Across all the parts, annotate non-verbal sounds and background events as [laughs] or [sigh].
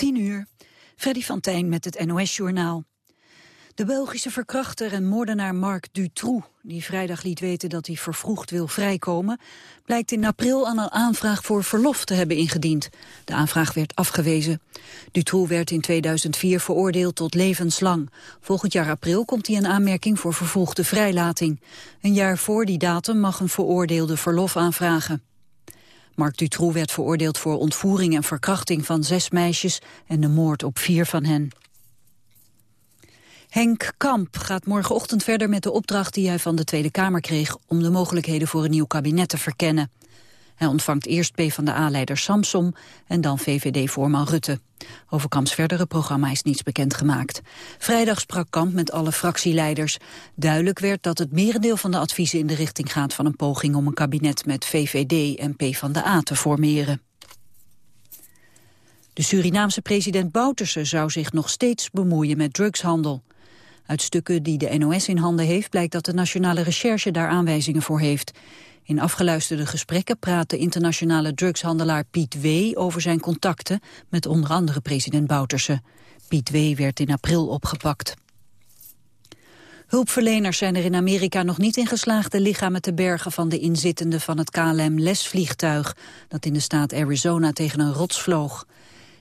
10 uur. Freddy van Tijn met het NOS-journaal. De Belgische verkrachter en moordenaar Marc Dutroux, die vrijdag liet weten dat hij vervroegd wil vrijkomen, blijkt in april aan een aanvraag voor verlof te hebben ingediend. De aanvraag werd afgewezen. Dutroux werd in 2004 veroordeeld tot levenslang. Volgend jaar april komt hij in aanmerking voor vervroegde vrijlating. Een jaar voor die datum mag een veroordeelde verlof aanvragen. Marc Dutroux werd veroordeeld voor ontvoering en verkrachting van zes meisjes en de moord op vier van hen. Henk Kamp gaat morgenochtend verder met de opdracht die hij van de Tweede Kamer kreeg om de mogelijkheden voor een nieuw kabinet te verkennen. Hij ontvangt eerst PvdA-leider Samsom en dan VVD-voorman Rutte. Over verdere programma is niets bekendgemaakt. Vrijdag sprak Kamp met alle fractieleiders. Duidelijk werd dat het merendeel van de adviezen in de richting gaat van een poging om een kabinet met VVD en PvdA te formeren. De Surinaamse president Bouterse zou zich nog steeds bemoeien met drugshandel. Uit stukken die de NOS in handen heeft blijkt dat de Nationale Recherche daar aanwijzingen voor heeft. In afgeluisterde gesprekken praat de internationale drugshandelaar Piet W. over zijn contacten met onder andere president Bouterse. Piet W. werd in april opgepakt. Hulpverleners zijn er in Amerika nog niet in geslaagd de lichamen te bergen van de inzittenden van het KLM-lesvliegtuig dat in de staat Arizona tegen een rots vloog.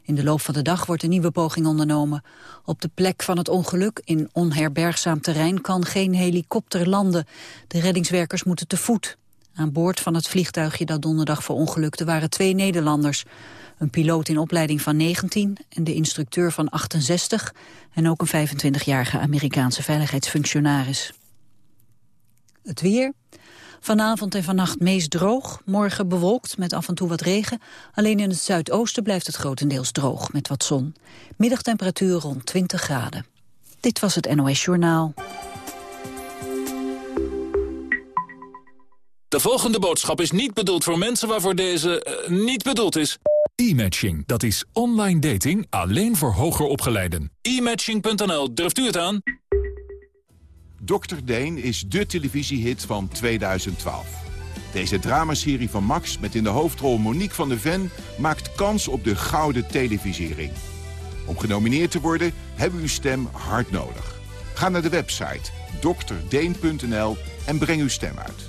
In de loop van de dag wordt een nieuwe poging ondernomen. Op de plek van het ongeluk, in onherbergzaam terrein, kan geen helikopter landen. De reddingswerkers moeten te voet. Aan boord van het vliegtuigje dat donderdag verongelukte waren twee Nederlanders. Een piloot in opleiding van 19 en de instructeur van 68... en ook een 25-jarige Amerikaanse veiligheidsfunctionaris. Het weer. Vanavond en vannacht meest droog, morgen bewolkt met af en toe wat regen. Alleen in het zuidoosten blijft het grotendeels droog met wat zon. Middagtemperatuur rond 20 graden. Dit was het NOS Journaal. De volgende boodschap is niet bedoeld voor mensen waarvoor deze uh, niet bedoeld is. E-matching, dat is online dating alleen voor hoger opgeleiden. E-matching.nl, durft u het aan? Dr. Deen is de televisiehit van 2012. Deze dramaserie van Max met in de hoofdrol Monique van der Ven... maakt kans op de gouden televisiering. Om genomineerd te worden hebben uw stem hard nodig. Ga naar de website drdeen.nl en breng uw stem uit.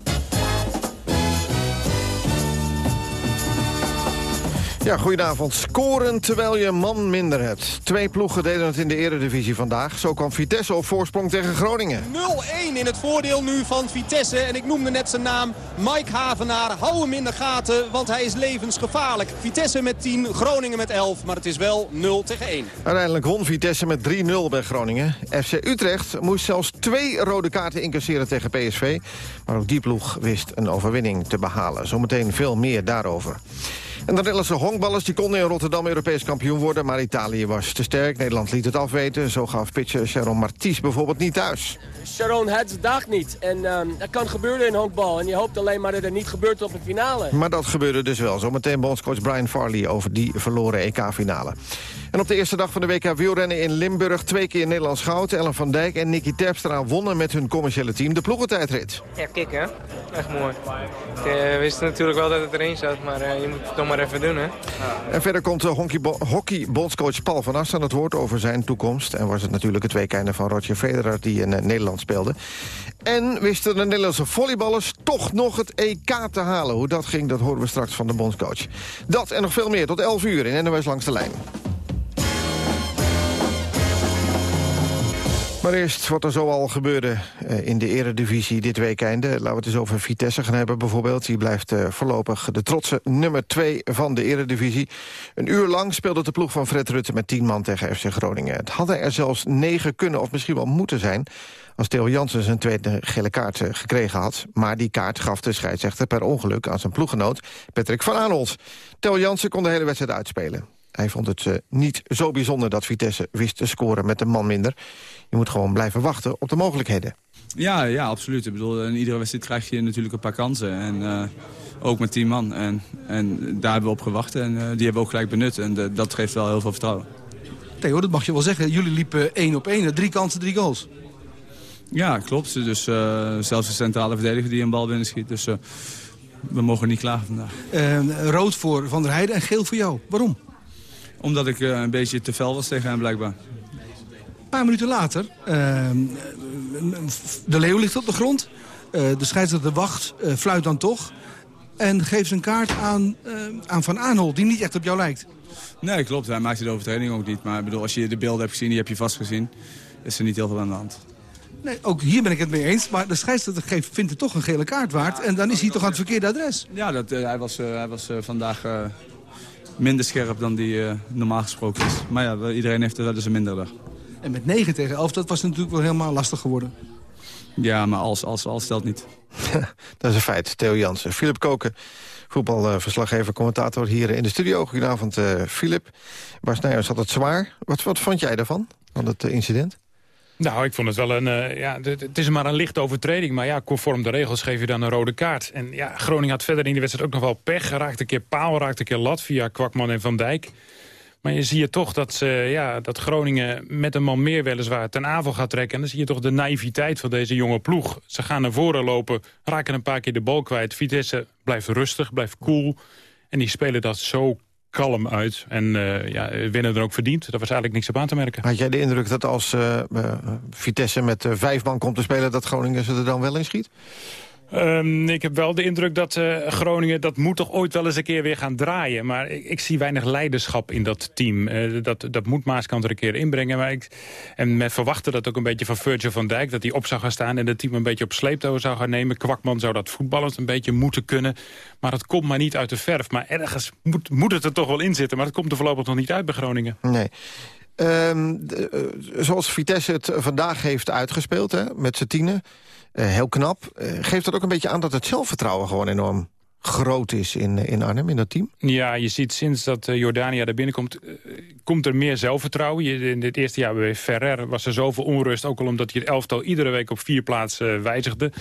Ja, goedenavond. Scoren terwijl je man minder hebt. Twee ploegen deden het in de eredivisie vandaag. Zo kwam Vitesse op voorsprong tegen Groningen. 0-1 in het voordeel nu van Vitesse. En ik noemde net zijn naam, Mike Havenaar. Hou hem in de gaten, want hij is levensgevaarlijk. Vitesse met 10, Groningen met 11. Maar het is wel 0 tegen 1. Uiteindelijk won Vitesse met 3-0 bij Groningen. FC Utrecht moest zelfs twee rode kaarten incasseren tegen PSV. Maar ook die ploeg wist een overwinning te behalen. Zometeen veel meer daarover. En de Nederlandse honkballers die konden in Rotterdam Europees kampioen worden... maar Italië was te sterk. Nederland liet het afweten. Zo gaf pitcher Sharon Marties bijvoorbeeld niet thuis. Sharon had zijn dag niet. En um, dat kan gebeuren in honkbal. En je hoopt alleen maar dat het niet gebeurt op de finale. Maar dat gebeurde dus wel. Zometeen bondscoach Brian Farley over die verloren EK-finale. En op de eerste dag van de WK wielrennen in Limburg... twee keer Nederlands goud. Ellen van Dijk en Nicky Terpstra wonnen met hun commerciële team de ploegentijdrit. Ja, kijk hè. Echt mooi. Ik uh, wist natuurlijk wel dat het erin zat, maar uh, je moet het nog maar even doen hè. En verder komt uh, hockeybondscoach Paul van Ast aan het woord over zijn toekomst. En was het natuurlijk het WK van Roger Federer die in Nederland speelde. En wisten de Nederlandse volleyballers toch nog het EK te halen. Hoe dat ging, dat horen we straks van de bondscoach. Dat en nog veel meer tot 11 uur in NOS Langs de Lijn. Maar eerst wat er zoal gebeurde uh, in de eredivisie dit weekende. Laten we het eens over Vitesse gaan hebben bijvoorbeeld. Die blijft uh, voorlopig de trotse nummer 2 van de eredivisie. Een uur lang speelde de ploeg van Fred Rutte met 10 man tegen FC Groningen. Het hadden er zelfs negen kunnen of misschien wel moeten zijn... als Theo Jansen zijn tweede gele kaart uh, gekregen had. Maar die kaart gaf de scheidsrechter per ongeluk aan zijn ploeggenoot Patrick van Aanholt. Theo Jansen kon de hele wedstrijd uitspelen. Hij vond het uh, niet zo bijzonder dat Vitesse wist te scoren met een man minder. Je moet gewoon blijven wachten op de mogelijkheden. Ja, ja absoluut. Ik bedoel, in iedere wedstrijd krijg je natuurlijk een paar kansen. En, uh, ook met tien man. En, en daar hebben we op gewacht. En uh, die hebben we ook gelijk benut. En dat geeft wel heel veel vertrouwen. Theo, dat mag je wel zeggen. Jullie liepen één op één. Drie kansen, drie goals. Ja, klopt. Dus zelfs de centrale verdediger die een bal binnen schiet. Dus we mogen niet klagen vandaag. rood voor Van der Heijden en geel voor jou. Waarom? Omdat ik uh, een beetje te fel was tegen hem blijkbaar. Een paar minuten later, uh, de leeuw ligt op de grond. Uh, de scheidsrechter wacht, fluit dan toch. En geeft zijn kaart aan, aan Van Aanhol, die niet echt op jou lijkt. Nee, klopt. Hij maakte de overtreding ook niet. Maar ik bedoel, als je de beelden hebt gezien, die heb je vast gezien... is er niet heel veel aan de hand. Nee, ook hier ben ik het mee eens. Maar de scheidsrechter geeft, vindt het toch een gele kaart waard. En dan is hij toch aan het verkeerde adres. Ja, dat, hij was, hij was vandaag minder scherp dan die uh, normaal gesproken is. Maar ja, iedereen heeft er wel eens een minder dag. En met 9 tegen 11, dat was natuurlijk wel helemaal lastig geworden. Ja, maar als, als, als stelt niet. [laughs] dat is een feit. Theo Jansen. Philip Koken, voetbalverslaggever, commentator hier in de studio. Goedenavond, uh, Philip. Bas Nijers had het zwaar. Wat, wat vond jij daarvan, van het uh, incident? Nou, ik vond het wel een... Uh, ja, het is maar een lichte overtreding. Maar ja, conform de regels geef je dan een rode kaart. En ja, Groningen had verder in de wedstrijd ook nog wel pech. Raakte een keer paal, raakte een keer lat via Kwakman en Van Dijk. Maar je zie je toch dat, ja, dat Groningen met een man meer weliswaar ten aanval gaat trekken. En dan zie je toch de naïviteit van deze jonge ploeg. Ze gaan naar voren lopen, raken een paar keer de bal kwijt. Vitesse blijft rustig, blijft cool. En die spelen dat zo kalm uit. En uh, ja, winnen er ook verdiend. Daar was eigenlijk niks op aan te merken. Had jij de indruk dat als uh, Vitesse met vijf man komt te spelen... dat Groningen ze er dan wel in schiet? Um, ik heb wel de indruk dat uh, Groningen... dat moet toch ooit wel eens een keer weer gaan draaien. Maar ik, ik zie weinig leiderschap in dat team. Uh, dat, dat moet Maaskant er een keer inbrengen. Maar ik, en men verwachtte dat ook een beetje van Virgil van Dijk... dat hij op zou gaan staan en het team een beetje op sleeptouw zou gaan nemen. Kwakman zou dat voetballend een beetje moeten kunnen. Maar het komt maar niet uit de verf. Maar ergens moet, moet het er toch wel in zitten. Maar het komt er voorlopig nog niet uit bij Groningen. Nee. De, uh, zoals Vitesse het vandaag heeft uitgespeeld, hè, met z'n tienen... Uh, heel knap. Uh, geeft dat ook een beetje aan dat het zelfvertrouwen gewoon enorm groot is in, in Arnhem, in dat team? Ja, je ziet sinds dat Jordania er binnenkomt, komt er meer zelfvertrouwen. Je, in dit eerste jaar bij Ferrer was er zoveel onrust, ook al omdat hij het elftal iedere week op vier plaatsen wijzigde.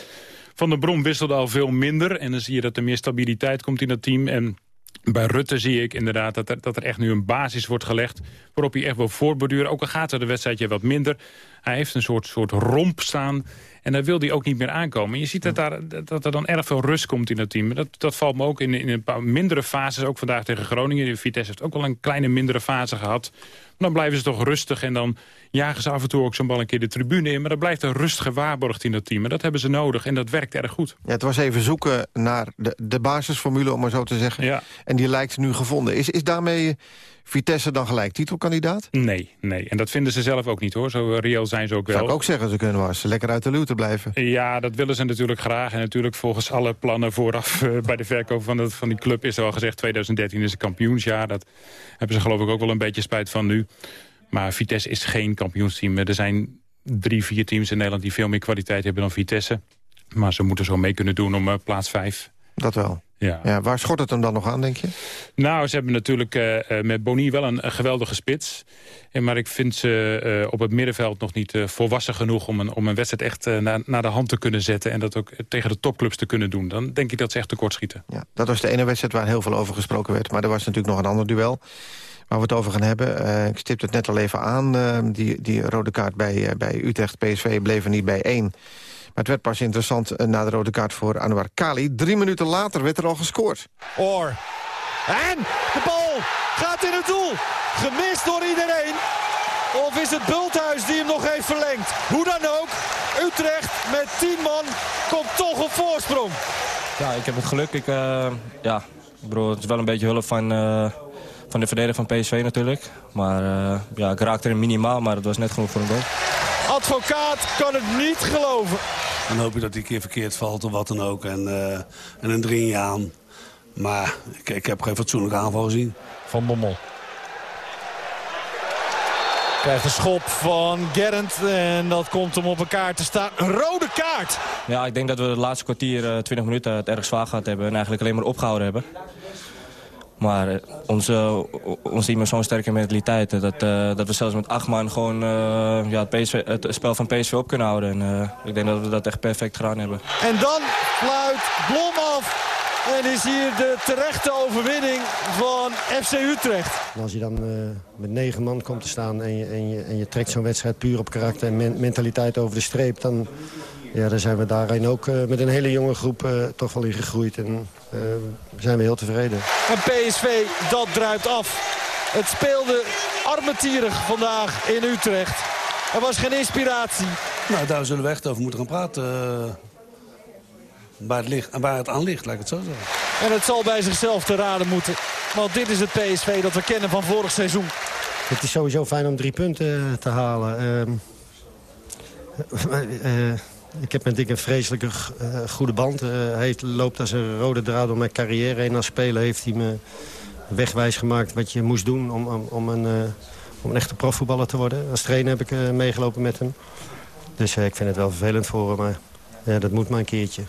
Van der Brom wisselde al veel minder en dan zie je dat er meer stabiliteit komt in dat team. En bij Rutte zie ik inderdaad dat er, dat er echt nu een basis wordt gelegd... waarop hij echt wil voortborduren. Ook al gaat er de wedstrijdje wat minder. Hij heeft een soort, soort romp staan en daar wil hij ook niet meer aankomen. Je ziet dat, daar, dat er dan erg veel rust komt in het team. Dat, dat valt me ook in, in een paar mindere fases. Ook vandaag tegen Groningen. Vitesse heeft ook wel een kleine mindere fase gehad. Maar dan blijven ze toch rustig. En dan jagen ze af en toe ook zo'n bal een keer de tribune in. Maar dan blijft er rust gewaarborgd in dat team. En dat hebben ze nodig. En dat werkt erg goed. Ja, het was even zoeken naar de, de basisformule, om maar zo te zeggen. Ja. En die lijkt nu gevonden. Is, is daarmee Vitesse dan gelijk titelkandidaat? Nee, nee. En dat vinden ze zelf ook niet hoor. Zo reëel zijn ze ook wel. Zou ik ook zeggen, ze kunnen was lekker uit de luwte blijven. Ja, dat willen ze natuurlijk graag. En natuurlijk volgens alle plannen vooraf uh, bij de verkoop van, de, van die club is er al gezegd... 2013 is een kampioensjaar. Dat hebben ze geloof ik ook wel een beetje spijt van nu. Maar Vitesse is geen kampioensteam. Er zijn drie, vier teams in Nederland die veel meer kwaliteit hebben dan Vitesse. Maar ze moeten zo mee kunnen doen om uh, plaats vijf. Dat wel. Ja. ja. waar schort het hem dan nog aan, denk je? Nou, ze hebben natuurlijk uh, met Boni wel een, een, geweldige spits. En, maar ik vind ze uh, op het middenveld nog niet volwassen genoeg... om een, om een wedstrijd echt naar, naar de hand te kunnen zetten... en dat ook tegen de topclubs te kunnen doen. Dan denk ik dat ze echt tekortschieten. Ja, dat was de ene wedstrijd waar heel veel over gesproken werd. Maar er was natuurlijk nog een ander duel waar we het over gaan hebben. Uh, ik stipte het net al even aan. Uh, die, die rode kaart bij, uh, bij Utrecht PSV bleef er niet bij één. Maar het werd pas interessant na de rode kaart voor Anwar Kali. Drie minuten later werd er al gescoord. Oor. En de bal gaat in het doel. Gemist door iedereen. Of is het Bulthuis die hem nog heeft verlengd? Hoe dan ook, Utrecht met 10 man komt toch op voorsprong. Ja, ik heb het geluk. Ik, ja, bro, het is wel een beetje hulp van van de verdediger van PSV natuurlijk. Maar uh, ja, ik raakte er minimaal, maar het was net genoeg voor een goal. Advocaat kan het niet geloven. Dan hoop je dat hij een keer verkeerd valt of wat dan ook. En, uh, en dan dring je aan. Maar ik, ik heb geen fatsoenlijke aanval gezien. Van Bommel. Krijgt een schop van Gerrand en dat komt hem op elkaar te staan. Een rode kaart! Ja, ik denk dat we de laatste kwartier, 20 eh, minuten, het erg zwaar gehad hebben. En eigenlijk alleen maar opgehouden hebben. Maar eh, onze, ons team heeft zo'n sterke mentaliteit. Dat, uh, dat we zelfs met acht man gewoon uh, ja, het, PSV, het, spel van PSV op kunnen houden. En, ik denk dat we dat echt perfect gedaan hebben. En dan fluit Blom af. En is hier de terechte overwinning van FC Utrecht. als je dan met negen man komt te staan en je, en je, en je trekt zo'n wedstrijd puur op karakter en mentaliteit over de streep... dan, ja, dan zijn we daarin ook met een hele jonge groep toch wel in gegroeid. En uh, zijn we heel tevreden. En PSV, dat druipt af. Het speelde armetierig vandaag in Utrecht. Er was geen inspiratie. Nou, daar zullen we echt over moeten gaan praten. Uh, waar, het ligt, waar het aan ligt, laat ik het zo zeggen. En het zal bij zichzelf te raden moeten. Want dit is het PSV dat we kennen van vorig seizoen. Het is sowieso fijn om drie punten te halen. [laughs] Ik heb met Dick een vreselijke uh, goede band. Uh, hij loopt als een rode draad door mijn carrière heen. Als speler heeft hij me wegwijs gemaakt wat je moest doen om, om, een, uh, om een echte profvoetballer te worden. Als trainer heb ik meegelopen met hem. Dus ik vind het wel vervelend voor hem, maar ja, dat moet maar een keertje.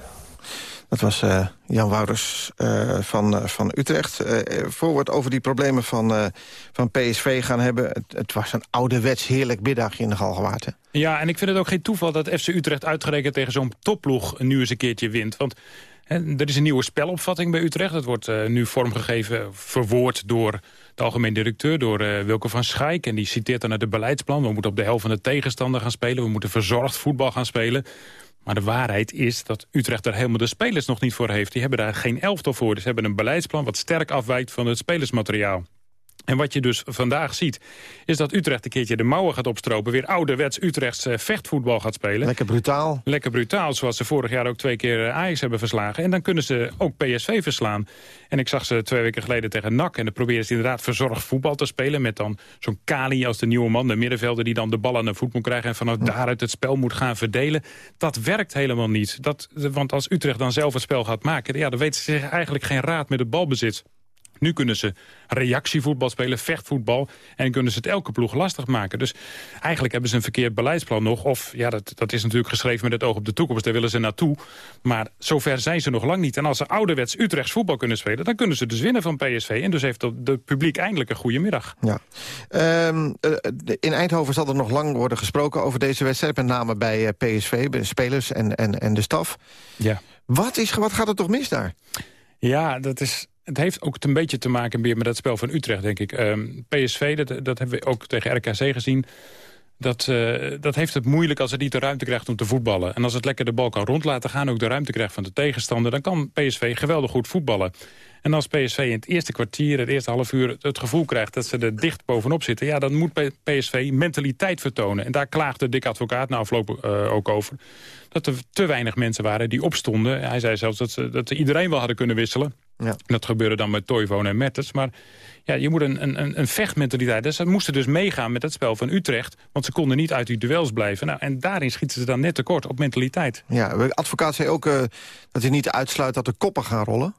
Dat was uh, Jan Wouders uh, van, uh, van Utrecht. voor we het over die problemen van, van PSV gaan hebben... Het, het, was een ouderwets heerlijk middagje in de Galgenwaard. Ja, en ik vind het ook geen toeval dat FC Utrecht uitgerekend tegen zo'n topploeg... nu eens een keertje wint. Want er is een nieuwe spelopvatting bij Utrecht. Dat wordt nu vormgegeven, verwoord door de algemeen directeur... door uh, Wilke van Schaik. En die citeert dan uit het beleidsplan. We moeten op de helft van de tegenstander gaan spelen. We moeten verzorgd voetbal gaan spelen. Maar de waarheid is dat Utrecht daar helemaal de spelers nog niet voor heeft. Die hebben daar geen elftal voor. Dus hebben een beleidsplan wat sterk afwijkt van het spelersmateriaal. En wat je dus vandaag ziet, is dat Utrecht een keertje de mouwen gaat opstropen. Weer ouderwets Utrechts vechtvoetbal gaat spelen. Lekker brutaal. Lekker brutaal, zoals ze vorig jaar ook twee keer uh, Ajax hebben verslagen. En dan kunnen ze ook PSV verslaan. En ik zag ze twee weken geleden tegen NAC. En dan proberen ze inderdaad verzorgd voetbal te spelen. Met dan zo'n Kali als de nieuwe man, de middenvelder... die dan de bal aan de voet moet krijgen en vanuit daaruit het spel moet gaan verdelen. Dat werkt helemaal niet. Dat, want als Utrecht dan zelf het spel gaat maken... Ja, dan weten ze zich eigenlijk geen raad met het balbezit. Nu kunnen ze reactievoetbal spelen, vechtvoetbal... en kunnen ze het elke ploeg lastig maken. Dus eigenlijk hebben ze een verkeerd beleidsplan nog. Of, ja, dat, dat is natuurlijk geschreven met het oog op de toekomst. Daar willen ze naartoe. Maar zover zijn ze nog lang niet. En als ze ouderwets Utrechts voetbal kunnen spelen... dan kunnen ze dus winnen van PSV. En dus heeft het publiek eindelijk een goede middag. Ja. Um, in Eindhoven zal er nog lang worden gesproken over deze wedstrijd. Met name bij eh, PSV, bij de spelers en, en, en de staf. Ja. Wat, is, wat gaat er toch mis daar? Ja, dat is het heeft ook een beetje te maken met dat spel van Utrecht, denk ik. Ehm, PSV, dat, dat hebben we ook tegen RKC gezien... Dat, uh, dat heeft het moeilijk als het niet de ruimte krijgt om te voetballen. En als het lekker de bal kan rond laten gaan, ook de ruimte krijgt van de tegenstander... dan kan PSV geweldig goed voetballen. En als PSV in het eerste kwartier, het eerste half uur... het gevoel krijgt dat ze er dicht bovenop zitten... ja, dan moet PSV mentaliteit vertonen. En daar klaagde Dick Advocaat na afloop uh, ook over. Dat er te weinig mensen waren die opstonden. Hij zei zelfs dat ze, dat ze iedereen wel hadden kunnen wisselen. Ja. Dat gebeurde dan met Toivonen en Mertens. Maar ja, je moet een, een, een vechtmentaliteit. Dus ze moesten dus meegaan met het spel van Utrecht. Want ze konden niet uit die duels blijven. Nou, en daarin schieten ze dan net tekort op mentaliteit. Ja, de advocaat zei ook uh, dat hij niet uitsluit dat de koppen gaan rollen.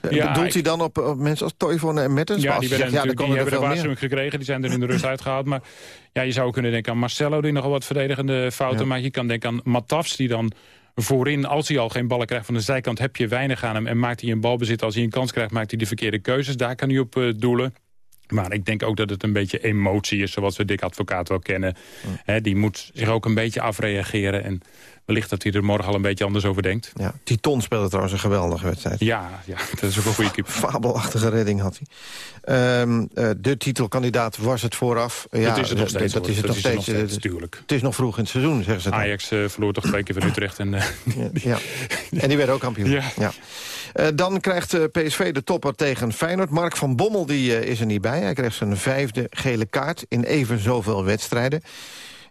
Eh, ja, Bedoelt hij dan op, op, mensen als Toivonen en Mertens? Ja, die, zegt, ja, die hebben de waarschuwing gekregen. Die zijn er in de rust [laughs] uitgehaald. Maar ja, je zou kunnen denken aan Marcelo... die nogal wat verdedigende fouten ja. maakt. Je kan denken aan Matafs die dan voorin, als hij al geen ballen krijgt van de zijkant... heb je weinig aan hem en maakt hij een balbezit. Als hij een kans krijgt, maakt hij de verkeerde keuzes. Daar kan hij op uh, doelen. Maar ik denk ook dat het een beetje emotie is, zoals we Dick Advocaat wel kennen. Die moet zich ook een beetje afreageren. En wellicht dat hij er morgen al een beetje anders over denkt. Ja, Titon speelde trouwens een geweldige wedstrijd. Ja, ja dat is ook een goede keeper. [laughs] Fabelachtige redding had hij. Um, uh, de titelkandidaat was het vooraf. Ja, dat is het nog steeds. Dat is het nog steeds, natuurlijk. Het is nog vroeg in het seizoen, zeggen ze dan. Ajax uh, verloor toch twee keer van Utrecht. En, ja, ja, [laughs] en die werd ook kampioen. Ja. ja. dan krijgt PSV de topper tegen Feyenoord. Mark van Bommel die, is er niet bij. Hij kreeg zijn vijfde gele kaart in even zoveel wedstrijden.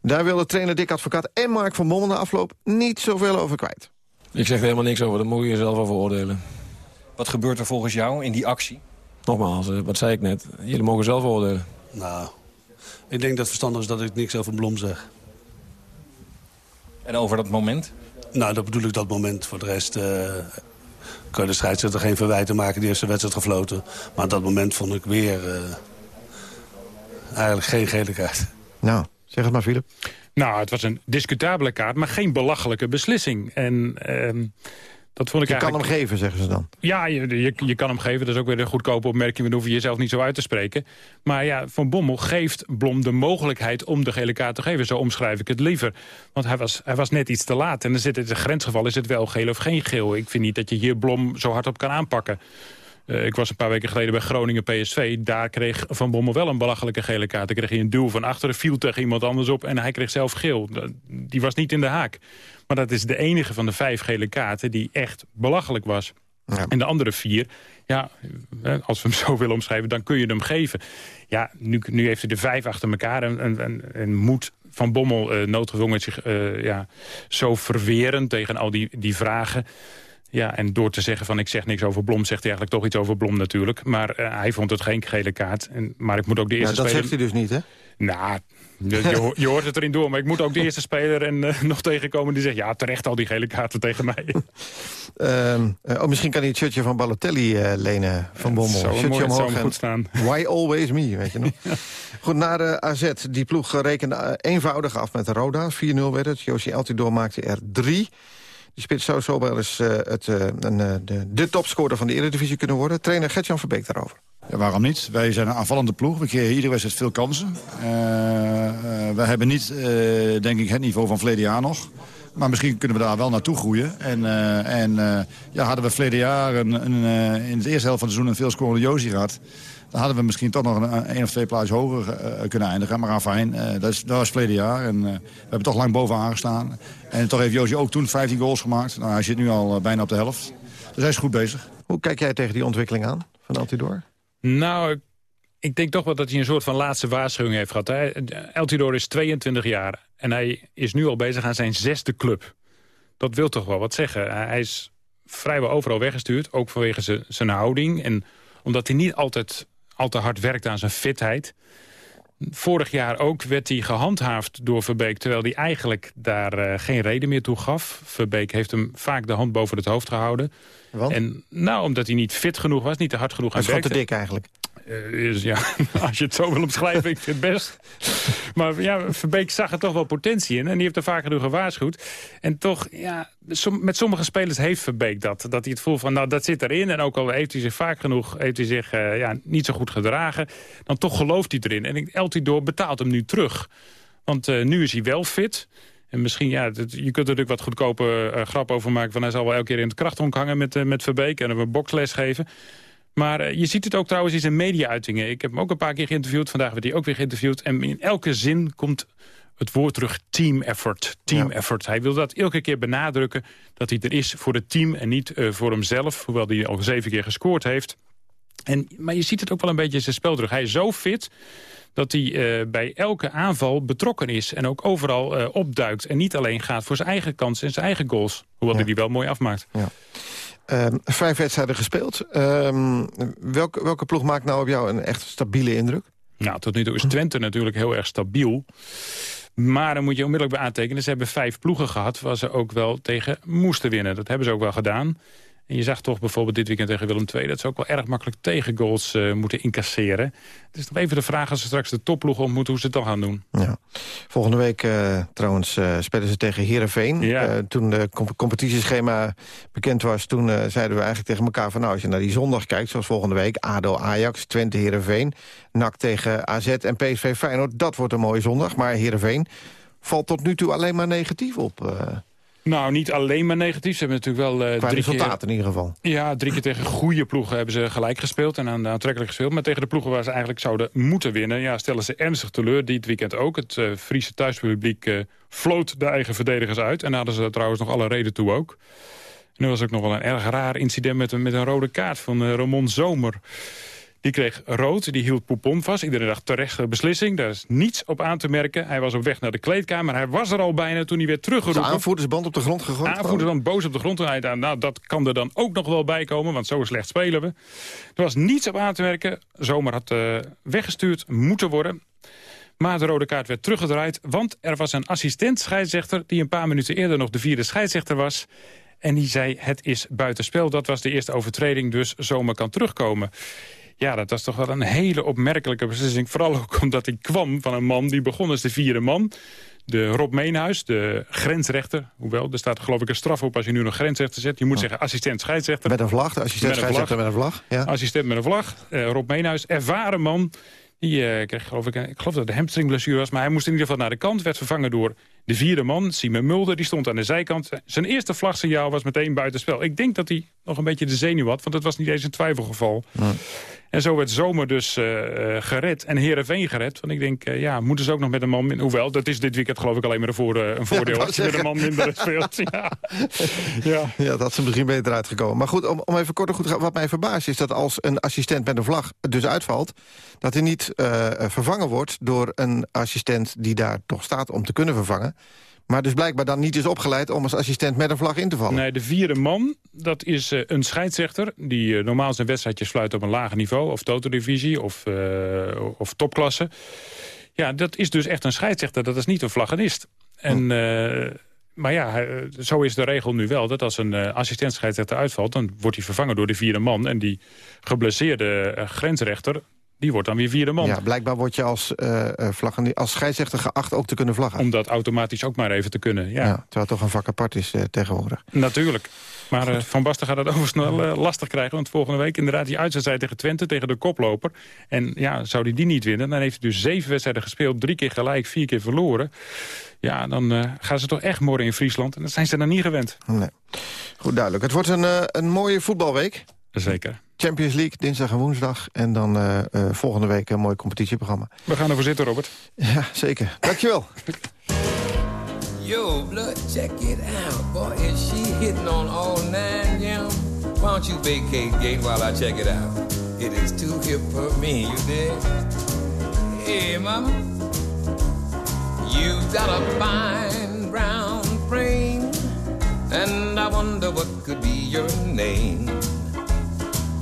Daar wilde trainer Dick Advocaat en Mark van Bommel na afloop niet zoveel over kwijt. Ik zeg er helemaal niks over, dat moet je zelf over oordelen. Wat gebeurt er volgens jou in die actie? Nogmaals, eh, wat zei ik net? Jullie mogen zelf oordelen. Nou, ik denk dat het verstandig is dat ik niks over Blom zeg. En over dat moment? Nou, dat bedoel ik dat moment. Voor de rest uh, kan je de scheidsrechter geen verwijten maken. Die heeft zijn wedstrijd gefloten. Maar dat moment vond ik weer uh, eigenlijk geen gele kaart. Nou, zeg het maar, Philip. Nou, het was een discutabele kaart, maar geen belachelijke beslissing. En... Uh, dat vond ik je eigenlijk... kan hem geven, zeggen ze dan. Ja, je, je, je, kan hem geven. Dat is ook weer een goedkope opmerking. We hoeven jezelf niet zo uit te spreken. Maar ja, Van Bommel geeft Blom de mogelijkheid om de gele kaart te geven. Zo omschrijf ik het liever. Want hij was, hij was net iets te laat. En dan zit het, in grensgeval is het wel geel of geen geel. Ik vind niet dat je hier Blom zo hard op kan aanpakken. Uh, ik was een paar weken geleden bij Groningen PSV. Daar kreeg Van Bommel wel een belachelijke gele kaart. Dan kreeg hij een duw van achteren, viel tegen iemand anders op... en hij kreeg zelf geel. Die was niet in de haak. Maar dat is de enige van de vijf gele kaarten die echt belachelijk was. Ja. En de andere vier, ja, als we hem [laughs] zo willen omschrijven, dan kun je hem geven. Ja, nu, nu heeft hij de vijf achter elkaar en, en, en moet Van Bommel uh, noodgedwongen zich uh, ja, zo verweren tegen al die, die vragen. Ja, en door te zeggen van ik zeg niks over Blom... zegt hij eigenlijk toch iets over Blom natuurlijk. Maar uh, hij vond het geen gele kaart. En, maar ik moet ook de eerste ja, dat speler... zegt hij dus niet, hè? Nou, je, je, hoort het erin door. Maar ik moet ook de [laughs] eerste speler en, uh, nog tegenkomen die zegt... ja, terecht al die gele kaarten tegen mij. [laughs] oh, misschien kan hij het shirtje van Balotelli uh, lenen van Bommel. Zo shirtje mooi, omhoog goed staan. [laughs] Why always me, weet je nog. Goed, naar de AZ. Die ploeg rekende eenvoudig af met de Roda. 4-0 werd het. Josie Altidor maakte er drie. Die spits zou zo wel eens het, een, de, de topscorer van de Eredivisie kunnen worden. Trainer Gertjan Verbeek daarover. Ja, waarom niet? Wij zijn een aanvallende ploeg. We creëren iedere wedstrijd veel kansen. We hebben niet, denk ik, het niveau van verleden jaar nog. Maar misschien kunnen we daar wel naartoe groeien. En, en ja, hadden we verleden jaar een, een, in het eerste helft van het seizoen een veel scorende Josie gehad... dan hadden we misschien toch nog een, een of twee plaatsen hoger kunnen eindigen. Maar fijn, dat, is, dat was verleden jaar. En we hebben toch lang bovenaan gestaan. En toch heeft Josie ook toen 15 goals gemaakt. Nou, hij zit nu al bijna op de helft. Dus hij is goed bezig. Hoe kijk jij tegen die ontwikkeling aan van Altidor? Nou, ik denk toch wel dat hij een soort van laatste waarschuwing heeft gehad. Hè? Eltidoor is 22 jaar en hij is nu al bezig aan zijn zesde club. Dat wil toch wel wat zeggen. Hij is vrijwel overal weggestuurd, ook vanwege zijn houding. En omdat hij niet altijd al te hard werkt aan zijn fitheid. Vorig jaar ook werd hij gehandhaafd door Verbeek... terwijl hij eigenlijk daar uh, geen reden meer toe gaf. Verbeek heeft hem vaak de hand boven het hoofd gehouden. Want? En nou, omdat hij niet fit genoeg was, niet te hard genoeg aan Hij is gewoon te dik eigenlijk. Uh, is, ja, [laughs] als je het zo wil omschrijven, ik vind het best. Maar ja, Verbeek zag er toch wel potentie in. En die heeft er vaak genoeg gewaarschuwd. En toch, ja, met sommige spelers heeft Verbeek dat. Dat hij het voelt van, nou, dat zit erin. En ook al heeft hij zich vaak genoeg, heeft hij zich uh, ja, niet zo goed gedragen. Dan toch gelooft hij erin. En Eltidoor betaalt hem nu terug. Want uh, nu is hij wel fit. En misschien, ja, je kunt er natuurlijk wat goedkope grap over maken... van hij zal wel elke keer in het krachthonk hangen met, met Verbeek... en hem een boksles geven. Maar uh, je ziet het ook trouwens in zijn media-uitingen. Ik heb hem ook een paar keer geïnterviewd. Vandaag werd hij ook weer geïnterviewd. En in elke zin komt het woord terug team effort. Team ja. effort. Hij wil dat elke keer benadrukken dat hij er is voor het team... en niet voor hemzelf, hoewel hij al zeven keer gescoord heeft. En, maar je ziet het ook wel een beetje in zijn spel terug. Hij is zo fit dat hij uh, bij elke aanval betrokken is. En ook overal uh, opduikt. En niet alleen gaat voor zijn eigen kansen en zijn eigen goals. Hoewel ja. hij die wel mooi afmaakt. Ja. Um, vijf wedstrijden gespeeld. Um, welke, welke ploeg maakt nou op jou een echt stabiele indruk? Nou, tot nu toe is Twente natuurlijk heel erg stabiel. Maar dan moet je onmiddellijk bij aantekenen... ze hebben vijf ploegen gehad waar ze ook wel tegen moesten winnen. Dat hebben ze ook wel gedaan. En je zag toch bijvoorbeeld dit weekend tegen Willem II... dat ze ook wel erg makkelijk tegengoals uh, moeten incasseren. Het is nog even de vraag als ze straks de topploeg ontmoeten... hoe ze het dan gaan doen. Ja. Volgende week uh, trouwens uh, spelen ze tegen Heerenveen. Ja. toen de comp competitieschema bekend was... toen zeiden we eigenlijk tegen elkaar van... nou, als je naar die zondag kijkt, zoals volgende week... ADO, Ajax, Twente, Heerenveen... NAC tegen AZ en PSV Feyenoord. Dat wordt een mooie zondag. Maar Heerenveen valt tot nu toe alleen maar negatief op... Nou, niet alleen maar negatief. Ze hebben natuurlijk wel... Uh, Qua drie resultaten keer, in ieder geval. Ja, drie keer tegen goede ploegen hebben ze gelijk gespeeld. En aan, aantrekkelijk gespeeld. Maar tegen de ploegen waar ze eigenlijk zouden moeten winnen... Ja, stellen ze ernstig teleur. Dit weekend ook. Het uh, Friese thuispubliek uh, floot de eigen verdedigers uit. En daar hadden ze trouwens nog alle reden toe ook. En er was ook nog wel een erg raar incident met een, met een rode kaart van Ramon Zomer. Die kreeg rood, die hield Poupon vast. Iedereen dacht terechte beslissing, daar is niets op aan te merken. Hij was op weg naar de kleedkamer, hij was er al bijna toen hij werd teruggeroepen. De aanvoerdersband op de grond gegooid? Aanvoerdersband boos op de grond. En hij dacht, nou, dat kan er dan ook nog wel bij komen, want zo slecht spelen we. Er was niets op aan te merken. Zomer had uh, weggestuurd moeten worden. Maar de rode kaart werd teruggedraaid, want er was een assistent scheidsrechter... die een paar minuten eerder nog de vierde scheidsrechter was... En die zei, het is buitenspel. Dat was de eerste overtreding, dus zomaar kan terugkomen. Ja, dat was toch wel een hele opmerkelijke beslissing. Vooral ook omdat hij kwam van een man die begon als de vierde man. De Rob Meenhuis, de grensrechter. Hoewel, er staat geloof ik een straf op als je nu nog grensrechter zet. Je moet zeggen assistent scheidsrechter. Met een vlag, de assistent Met een scheidsrechter met een vlag. Ja. Assistent met een vlag. Eh, Rob Meenhuis, ervaren man. Die eh, kreeg geloof ik, ik geloof dat een hamstringblessure was. Maar hij moest in ieder geval naar de kant. Werd vervangen door de vierde man, Simon Mulder. Die stond aan de zijkant. Zijn eerste vlagsignaal was meteen buitenspel. Ik denk dat hij nog een beetje de zenuw had. Want het was niet eens een twijfelgeval. En zo werd Zomer dus eh, eh, gered. En Heerenveen gered. Want ik denk, eh, ja, moeten ze ook nog met een man... min- Hoewel, dat is dit weekend geloof ik alleen maar een, voor, een voordeel. als je met een man minder [laughs] speelt. Ja. ja. Ja, dat is misschien beter uitgekomen. Maar goed, om, om even kort en goed te gaan. Wat mij verbaast is dat als een assistent met een vlag dus uitvalt... dat hij niet vervangen wordt door een assistent die daar toch staat om te kunnen vervangen. Maar dus blijkbaar dan niet is opgeleid om als assistent met een vlag in te vallen. Nee, de vierde man, dat is eh, een scheidsrechter... die eh, normaal zijn wedstrijdjes fluit op een lager niveau... of totodivisie of, eh, of topklasse. Ja, dat is dus echt een scheidsrechter. Dat is niet een vlaggenist. En... eh, maar ja, zo is de regel nu wel. Dat als een assistent scheidsrechter uitvalt... dan wordt hij vervangen door de vierde man. En die geblesseerde grensrechter... die wordt dan weer vierde man. Ja, blijkbaar word je als, eh eh, vlaggen, als scheidsrechter geacht ook te kunnen vlaggen. Om dat automatisch ook maar even te kunnen. Ja, Ja, terwijl het toch een vak apart is eh, tegenwoordig. natuurlijk. Maar Van Basten gaat het [laughs] oversnel eh, lastig krijgen. Want volgende week inderdaad die uitwedstrijd tegen Twente... tegen de koploper. En ja, zou hij die niet winnen... dan heeft hij dus zeven wedstrijden gespeeld. Drie keer gelijk, vier keer verloren. Ja, dan gaan ze toch echt morren in Friesland. En dat zijn ze dan niet gewend. Nee. Goed, duidelijk. Het wordt een, een mooie voetbalweek. Zeker. Champions League, dinsdag en woensdag. En dan eh, eh, volgende week een mooi competitieprogramma. We gaan ervoor zitten, Robert. Ja, zeker. Dankjewel. [laughs] Yo, blood, check it out. Boy, is she hitting on all nine, yeah? Why don't you vacate gate while I check it out? It is too hip for me, you dig? Hey, mama. You've got a fine brown frame, and I wonder what could be your name.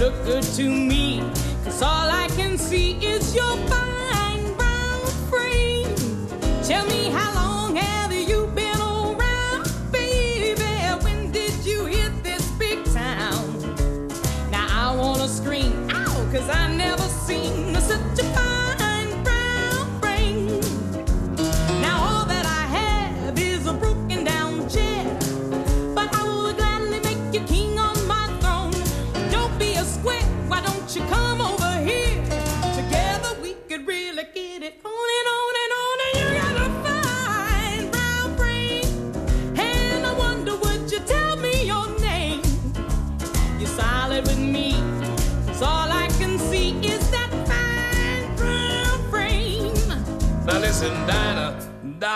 look good to me, cause all I can see is your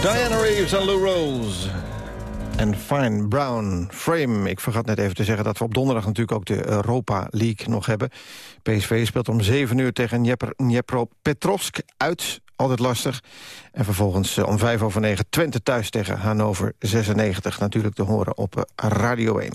Diana Reeves en Lou Rose. En Fine Brown Frame. Ik vergat net even te zeggen dat we op donderdag natuurlijk ook de Europa League nog hebben. PSV speelt om 7 uur tegen Dnepr- Dnepropetrovsk uit. Altijd lastig. En vervolgens eh, om 5 over 9 Twente thuis tegen Hannover 96. Natuurlijk te horen op eh, Radio 1.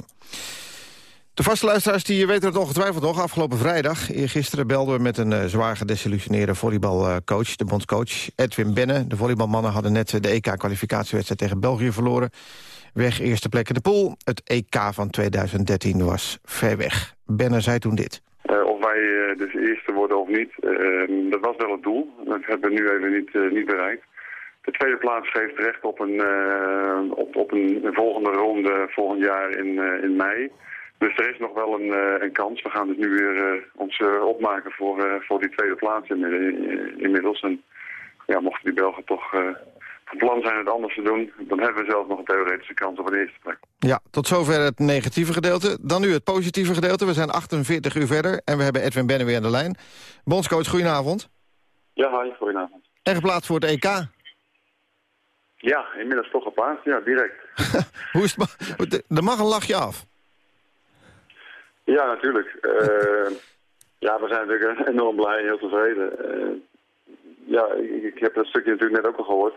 De vaste luisteraars die weten het ongetwijfeld nog. Afgelopen vrijdag, eergisteren, belden we met een eh, zwaar gedesillusioneerde volleybalcoach, de bondscoach Edwin Benne. De volleybalmannen hadden net eh, de EK-kwalificatiewedstrijd tegen België verloren. Weg eerste plek in de pool. Het EK van 2013 was ver weg. Benne zei toen dit. Eh, of wij dus eerste worden of niet, eh, dat was wel het doel. Dat hebben we nu even niet, niet bereikt. De tweede plaats geeft recht op een, op, op een, volgende ronde volgend jaar in, in mei. Dus er is nog wel een, eh, een kans. We gaan dus nu weer eh, ons eh, opmaken voor, eh, voor die tweede plaats in- inmiddels. En ja, mochten die Belgen toch eh, van plan zijn het anders te doen, dan hebben we zelfs nog een theoretische kans op een eerste plek. Ja, tot zover het negatieve gedeelte. Dan nu het positieve gedeelte. We zijn 48 uur verder en we hebben Edwin Benne weer aan de lijn. Bondscoach, goedenavond. Ja, hi, goedenavond. En geplaatst voor het EK. Ja, inmiddels toch geplaatst. Ja, direct. [laughs] Hoe is het? Er mag een lachje af. Ja, natuurlijk. Eh, ja, we zijn natuurlijk [laughs] enorm blij en heel tevreden. Eh, ja, ik, ik heb dat stukje natuurlijk net ook al gehoord.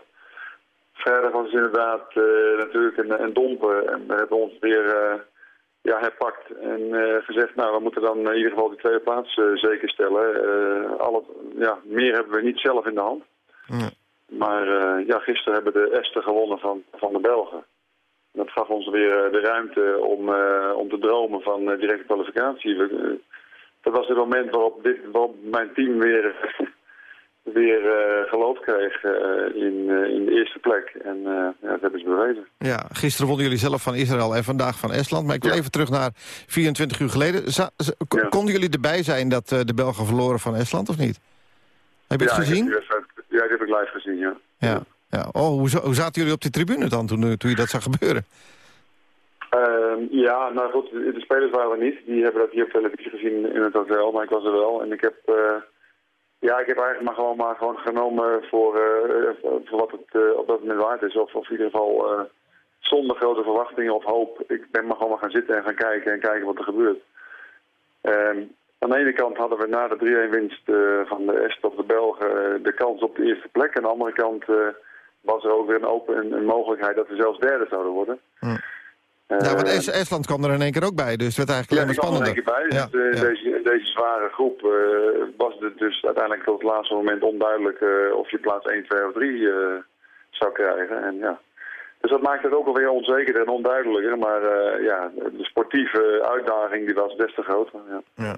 Vrijdag was het inderdaad eh, natuurlijk een, een domper. En we hebben ons weer ja, herpakt en gezegd... nou, we moeten dan in ieder geval die tweede plaats zeker stellen. Alle, ja, meer hebben we niet zelf in de hand. Maar ja, gisteren hebben de Esten gewonnen van, van de Belgen. Dat gaf ons weer eh, de ruimte om, eh, om te dromen van eh, directe kwalificatie. We, dat was het moment waarop, dit, waarop mijn team weer, [laughs] weer eh, geloof kreeg in, in de eerste plek. En ja, dat hebben ze bewezen. Ja, gisteren wonnen jullie zelf van Israël en vandaag van Estland. Maar ik wil even terug naar 24 uur geleden. Za- Konden jullie erbij zijn dat de Belgen verloren van Estland of niet? Heb je het ik gezien? heb ja, die heb ik live gezien, ja. Ja. Ja. Oh, hoe, hoe zaten jullie op die tribune dan toen, eh, toen je dat zag gebeuren? Ehm, ja, nou goed, de, de spelers waren er niet. Die hebben dat hier op televisie gezien in het hotel, maar ik was er wel. En ik heb, eh, ja, ik heb eigenlijk maar gewoon, maar gewoon genomen voor, eh, voor wat het op dat moment waard is. Of, of in ieder geval zonder grote verwachtingen of hoop. Ik ben maar gewoon maar gaan zitten en gaan kijken en kijken wat er gebeurt. Ehm, aan de ene kant hadden we na de 3-1 winst van de Est of de Belgen de kans op de eerste plek. Aan de andere kant was er ook weer een open een, een mogelijkheid dat we zelfs derde zouden worden. ja, want Eh, Es- Estland kwam er in één keer ook bij, dus het werd eigenlijk ja, alleen maar kwam er in spannender. één keer bij. Dus, Ja, eh, Deze, zware groep eh, was het dus uiteindelijk tot het laatste moment onduidelijk of je plaats 1, 2 of 3 eh, zou krijgen. En, ja. Dus dat maakt het ook alweer onzekerder en onduidelijker. Maar ja, de sportieve uitdaging die was des te groter. Ja. Ja.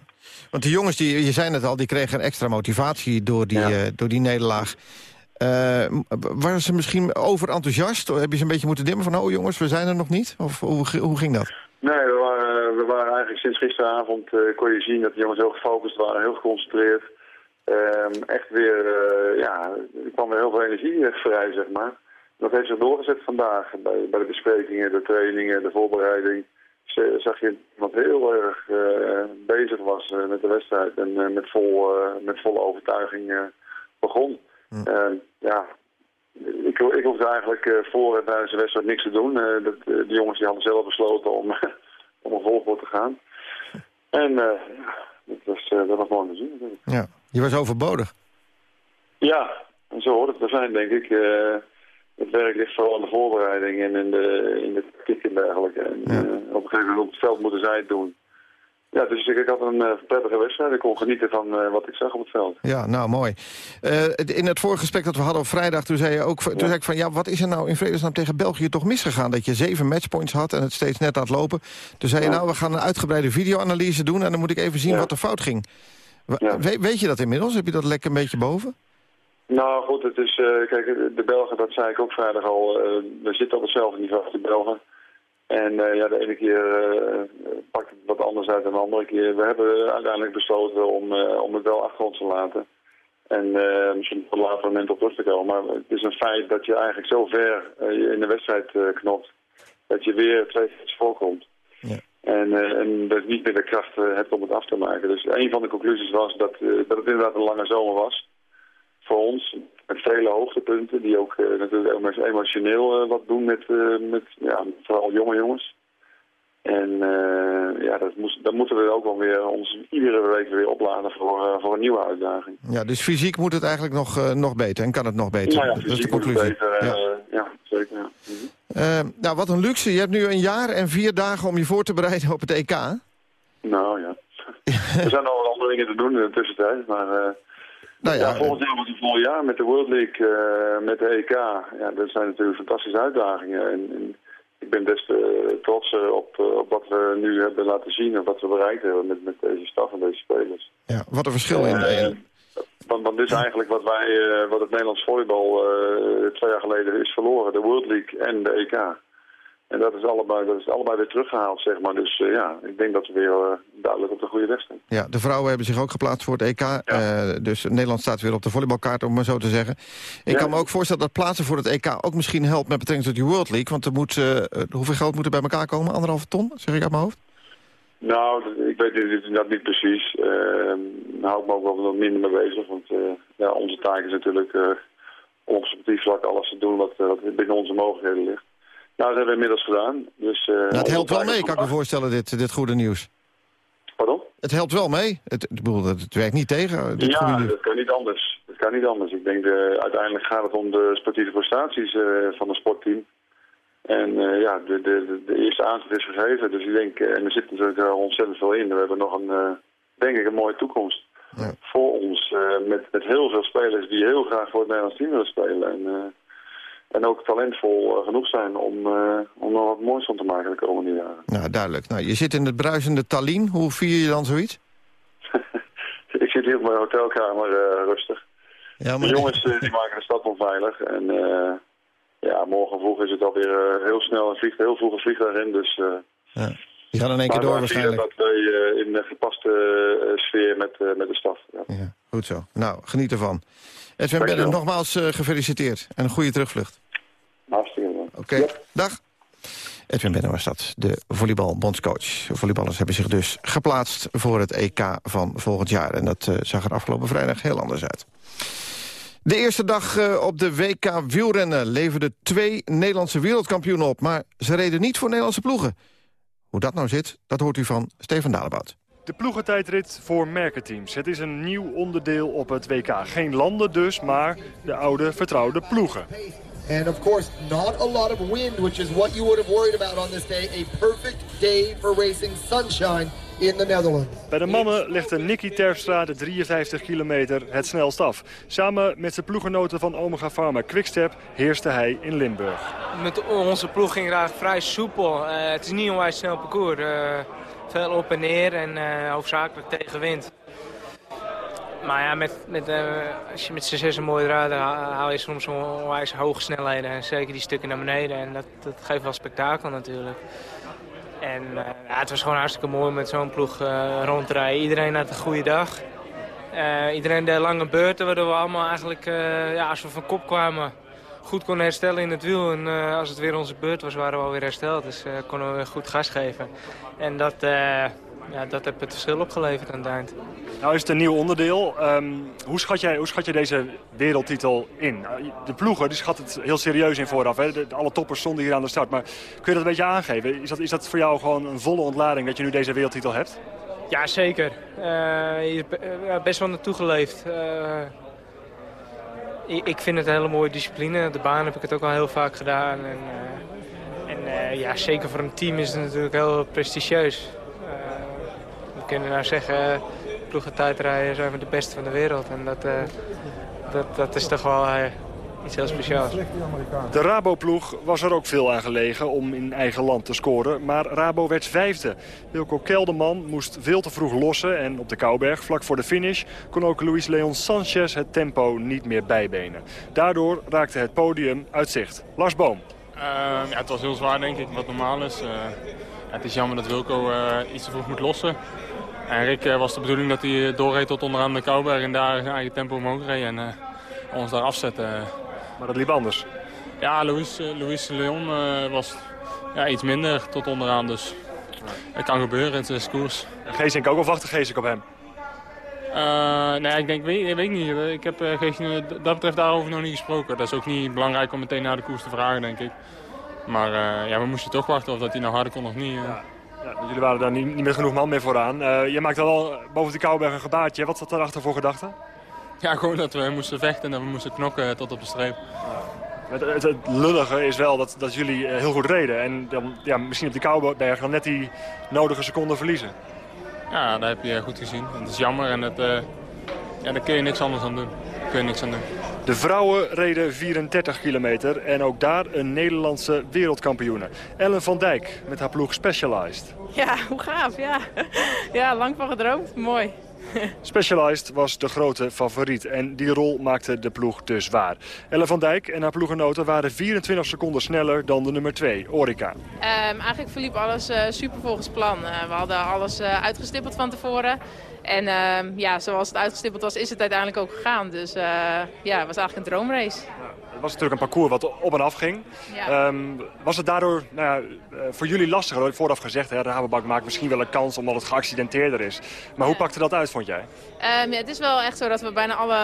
Want die jongens, die, je zei het al, die kregen een extra motivatie door die, door die nederlaag. Eh, waren ze misschien overenthousiast? Heb je ze een beetje moeten dimmen van, oh jongens, we zijn er nog niet? Of hoe, ging dat? Nee, we waren, eigenlijk sinds gisteravond, eh, kon je zien dat de jongens heel gefocust waren, heel geconcentreerd. Ehm, echt weer, eh, ja, er kwam weer heel veel energie vrij, zeg maar. Dat heeft zich doorgezet vandaag bij, bij de besprekingen, de trainingen, de voorbereiding. Zag je wat heel erg bezig was met de wedstrijd en met, vol, met volle overtuiging begon. Eh, ja, ik, ik hoefde eigenlijk eh, voor en tijdens de wedstrijd niks te doen. Eh, dat, de jongens die hadden zelf besloten om, [laughs] om een volgorde te gaan. En dat was, dat was mooi te zien. Ja, je was overbodig. Ja, en zo hoort het te zijn, denk ik. Het werk ligt vooral in de voorbereiding en in de, in de tactiek en dergelijke. En op een gegeven moment op het veld moeten zij het doen. Ja, dus ik, ik had een eh, prettige wedstrijd. Ik kon genieten van eh, wat ik zag op het veld. Ja, nou mooi. Eh, in het vorige gesprek dat we hadden op vrijdag, toen zei, je ook, toen zei ik van... ja, wat is er nou in vredesnaam tegen België toch misgegaan? Dat je zeven matchpoints had en het steeds net aan het lopen. Toen zei je, nou, we gaan een uitgebreide videoanalyse doen... en dan moet ik even zien wat er fout ging. We- weet je dat inmiddels? Heb je dat lekker een beetje boven? Nou goed, het is, kijk, de Belgen, dat zei ik ook vrijdag al, we zitten op hetzelfde niveau als de Belgen. En eh, ja, de ene keer eh, pakt het wat anders uit dan de andere keer. We hebben uiteindelijk besloten om, eh, om het wel achter ons te laten. En eh, misschien op een later moment op terug te komen. Maar het is een feit dat je eigenlijk zo ver eh, in de wedstrijd eh, knopt, dat je weer twee keer voorkomt. En, eh, en dat je niet meer de kracht eh, hebt om het af te maken. Dus een van de conclusies was dat, eh, dat het inderdaad een lange zomer was voor ons met vele hoogtepunten die ook eh, natuurlijk emo- emotioneel eh, wat doen met, eh, met ja, vooral jonge jongens. En ja, dat moest, dan moeten we ook wel weer ons iedere week weer opladen voor, voor een nieuwe uitdaging. Ja, dus fysiek moet het eigenlijk nog, nog beter en kan het nog beter. Nou ja, dat is de conclusie. beter. Ja. ja. zeker. Ja. Eh, nou, wat een luxe. Je hebt nu een jaar en vier dagen om je voor te bereiden op het EK. Nou ja. [laughs] er zijn wel andere dingen te doen in de tussentijd, maar... Nou ja, ja, volgend jaar wordt het vol jaar met de World League, eh, met de EK. Ja, dat zijn natuurlijk fantastische uitdagingen. En, en ik ben best eh, trots eh, op, op wat we nu hebben laten zien en wat we bereikt hebben met, met deze staf en deze spelers. Ja, wat een verschil in. In- Want, want dit is eigenlijk wat wij, wat het Nederlands volleybal twee jaar geleden is verloren. De World League en de EK. En dat is allebei, dat is allebei weer teruggehaald, zeg maar. Dus eh, ja, ik denk dat we weer eh, duidelijk op de goede weg staan. Ja, de vrouwen hebben zich ook geplaatst voor het EK. eh, dus Nederland staat weer op de volleybalkaart, om maar zo te zeggen. Ik Ja. kan me ook voorstellen dat plaatsen voor het EK ook misschien helpt met betrekking tot die World League. Want er moet, hoeveel geld moet er bij elkaar komen? Anderhalve ton, zeg ik uit mijn hoofd? Nou, ik weet dit- dat niet precies. Eh, daar hou ik me ook wel wat minder mee bezig. Want ja, onze taak is natuurlijk om op sportief vlak alles te doen wat, wat binnen onze mogelijkheden ligt. Nou, dat hebben we inmiddels gedaan. Dus, eh, Nou, het helpt wel mee, kan ik me voorstellen, dit, dit goede nieuws. Pardon? Het helpt wel mee. Het, ik bedoel, het, het werkt niet tegen, dit goede Ja, nieuws. dat kan niet anders. Dat kan niet anders. Ik denk, de, uiteindelijk gaat het om de sportieve prestaties eh, van het sportteam. En eh, ja, de, de, de, eerste aanzet is gegeven. Dus ik denk, eh, en er zit natuurlijk eh, ontzettend veel in. We hebben nog een, eh, denk ik, een mooie toekomst voor ons. eh, met, met heel veel spelers die heel graag voor het Nederlands team willen spelen. En, eh, en ook talentvol eh, genoeg zijn om, eh, om er wat moois van te maken de komende jaren. Nou, duidelijk. Nou, je zit in het bruisende Tallinn. Hoe vier je dan zoiets? [laughs] Ik zit hier op mijn hotelkamer eh, rustig. Ja, De jongens die maken de stad onveilig. En ja, morgen vroeg is het alweer eh, heel snel een vliegtuig, heel vroeg een vliegtuig in. Dus, eh, Ja. Die gaan in één keer maar door waarschijnlijk. dat wij in een gepaste sfeer met, met de staf. Ja. Goed zo. Nou, geniet ervan. Edwin. Bennett, nogmaals gefeliciteerd. En een goede terugvlucht. Oké, dag. Edwin Bennett was dat, de volleybalbondscoach. Volleyballers hebben zich dus geplaatst voor het EK van volgend jaar. En dat eh, zag er afgelopen vrijdag heel anders uit. De eerste dag eh, op de WK wielrennen leverden twee Nederlandse wereldkampioenen op. Maar ze reden niet voor Nederlandse ploegen. Hoe dat nou zit, dat hoort u van Steven Dalebout. De ploegentijdrit voor merkenteams. Het is een nieuw onderdeel op het WK. Geen landen dus, maar de oude vertrouwde ploegen. And of course, not a lot of wind, which is what you would have worried about on this day. A perfect day for racing sunshine in the Netherlands. Bij de mannen legde Nicky Terpstra de 53 kilometer het snelst af. Samen met zijn ploegenoten van Omega Pharma Quickstep heerste hij in Limburg. Met onze ploeg ging het eigenlijk vrij soepel. Eh, het is niet een onwijs snel parcours. Eh, veel op en neer en eh, hoofdzakelijk tegen wind. Maar ja, met, met, eh, als je met z'n zes een mooie draad haal je soms onwijs hoge snelheden. En zeker die stukken naar beneden. En dat, dat geeft wel spektakel natuurlijk. En eh, ja, het was gewoon hartstikke mooi met zo'n ploeg eh, rond te rijden. Iedereen had een goede dag. Iedereen deed lange beurten, waardoor we allemaal eigenlijk, ja, als we van kop kwamen, goed konden herstellen in het wiel. En als het weer onze beurt was, waren we alweer hersteld. Dus konden we weer goed gas geven. En dat, ja, dat heeft het verschil opgeleverd aan het eind. Nou is het een nieuw onderdeel. Ehm, hoe, schat jij, hoe schat je deze wereldtitel in? Nou, De ploegen die schat het heel serieus in vooraf. Hè? De- alle toppers stonden hier aan de start. Maar kun je dat een beetje aangeven? Is dat, is dat voor jou gewoon een volle ontlading dat je nu deze wereldtitel hebt? Ja, zeker. Eh, eh, best wel naartoe geleefd. Eh, ik, ik vind het een hele mooie discipline. De baan heb ik het ook al heel vaak gedaan. En, en ja, zeker voor een team is het natuurlijk heel prestigieus. Eh, we kunnen nou zeggen, uh, ploegentijdrijden zijn we de beste van de wereld. En dat, eh, dat, dat is toch wel eh, iets heel speciaals. De Rabo-ploeg was er ook veel aan gelegen om in eigen land te scoren. Maar Rabo werd vijfde. Wilco Kelderman moest veel te vroeg lossen. En op de Kouberg, vlak voor de finish, kon ook Luis Leon Sanchez het tempo niet meer bijbenen. Daardoor raakte het podium uit zicht. Lars Boom. Uh, ja, het was heel zwaar, denk ik, wat normaal is. Uh, het is jammer dat Wilco uh, iets te vroeg moet lossen. En Rick uh, was de bedoeling dat hij doorreed tot onderaan de Kouberg en daar zijn eigen tempo omhoog reed en ons daar afzetten. Maar dat liep anders? Ja, Luis, Luis Leon was ja, iets minder tot onderaan, dus het kan gebeuren, het is koers. Geesink ook, of wachtte Geesink op hem? Eh, nee, ik denk, weet, weet ik niet. Ik heb uh, dat betreft daarover nog niet gesproken. Dat is ook niet belangrijk om meteen naar de koers te vragen, denk ik. Maar uh, ja, we moesten toch wachten of dat hij nou harder kon of niet. Ja. Ja, jullie waren daar niet, niet met genoeg man meer vooraan. je maakt al boven de Kouwberg een gebaartje. Wat zat daarachter voor gedachte? Ja, gewoon dat we moesten vechten en dat we moesten knokken tot op de streep. Het, het, het, lullige is wel dat, dat jullie heel goed reden. En dan, ja, misschien op die Kouwberg dan net die nodige seconden verliezen. Ja, dat heb je goed gezien. Het is jammer en het, uh, ja, daar kun je niks anders aan doen. Kun je niks aan doen. De vrouwen reden 34 kilometer en ook daar een Nederlandse wereldkampioene. Ellen van Dijk met haar ploeg Specialized. Ja, hoe gaaf, ja. Ja, lang van gedroomd. Mooi. Specialized was de grote favoriet en die rol maakte de ploeg dus waar. Ellen van Dijk en haar ploegenoten waren 24 seconden sneller dan de nummer 2, Orica. Um, eigenlijk verliep alles uh, super volgens plan. Uh, we hadden alles uh, uitgestippeld van tevoren. En ehm, ja, zoals het uitgestippeld was, is het uiteindelijk ook gegaan. Dus ja, het was eigenlijk een droomrace. Het was natuurlijk een parcours wat op en af ging. Ja. Um, was het daardoor nou ja, voor jullie lastiger? Vooraf gezegd, hè, de Rabobank maakt misschien wel een kans omdat het geaccidenteerder is. Maar hoe pakte dat uit, vond jij? Um, ja, het is wel echt zo dat we bijna alle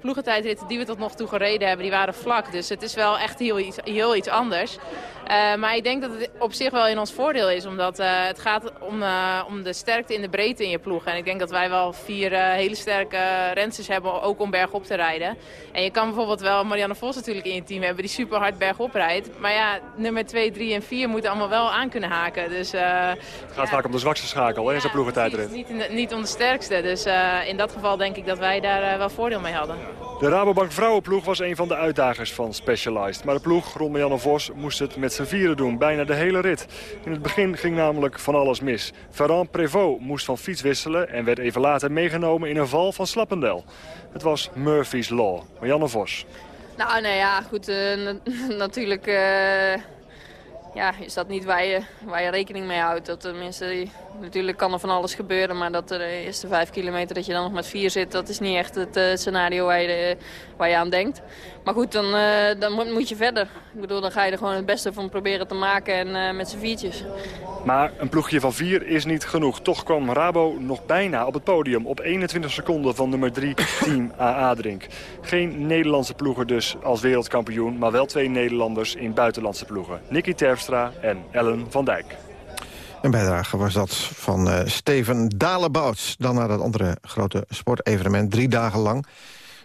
ploegentijdritten die we tot nog toe gereden hebben, die waren vlak. Dus het is wel echt heel iets, heel iets anders. Uh, maar ik denk dat het op zich wel in ons voordeel is. Omdat uh, het gaat om, uh, om de sterkte in de breedte in je ploeg. En ik denk dat wij wel vier hele sterke rensters hebben, ook om bergop te rijden. En je kan bijvoorbeeld wel Marianne Vos natuurlijk in je team hebben die super hard bergop rijdt. Maar ja, nummer 2, 3 en 4 moeten allemaal wel aan kunnen haken. Dus, het gaat ja. vaak om de zwakste schakel hè, in zijn ploegentijdrit. Niet, de, niet om de sterkste. Dus in dat geval denk ik dat wij daar wel voordeel mee hadden. De Rabobank vrouwenploeg was een van de uitdagers van Specialized. Maar de ploeg rond Marianne Vos moest het met z'n vieren doen, bijna de hele rit. In het begin ging namelijk van alles mis. Ferrand Prévost moest van fiets wisselen en werd even later meegenomen in een val van Slappendel. Het was Murphy's Law. Marianne Vos. Nou, nou ja, goed, [laughs] uh, natuurlijk... Uh ja, is dat niet waar je, waar je rekening mee houdt. Dat tenminste, natuurlijk kan er van alles gebeuren, maar dat de eerste vijf kilometer dat je dan nog met vier zit, dat is niet echt het uh, scenario waar je, waar je aan denkt. Maar goed, dan, uh, dan moet, je verder. Ik bedoel, dan ga je er gewoon het beste van proberen te maken en uh, met z'n viertjes. Maar een ploegje van vier is niet genoeg. Toch kwam Rabo nog bijna op het podium op 21 seconden van nummer 3 Team AA Drink. Geen Nederlandse ploegen dus als wereldkampioen, maar wel twee Nederlanders in buitenlandse ploegen. Nicky Terpstra en Ellen van Dijk. Een bijdrage was dat van uh, Steven Dalebouts. Dan naar dat andere grote sportevenement, drie dagen lang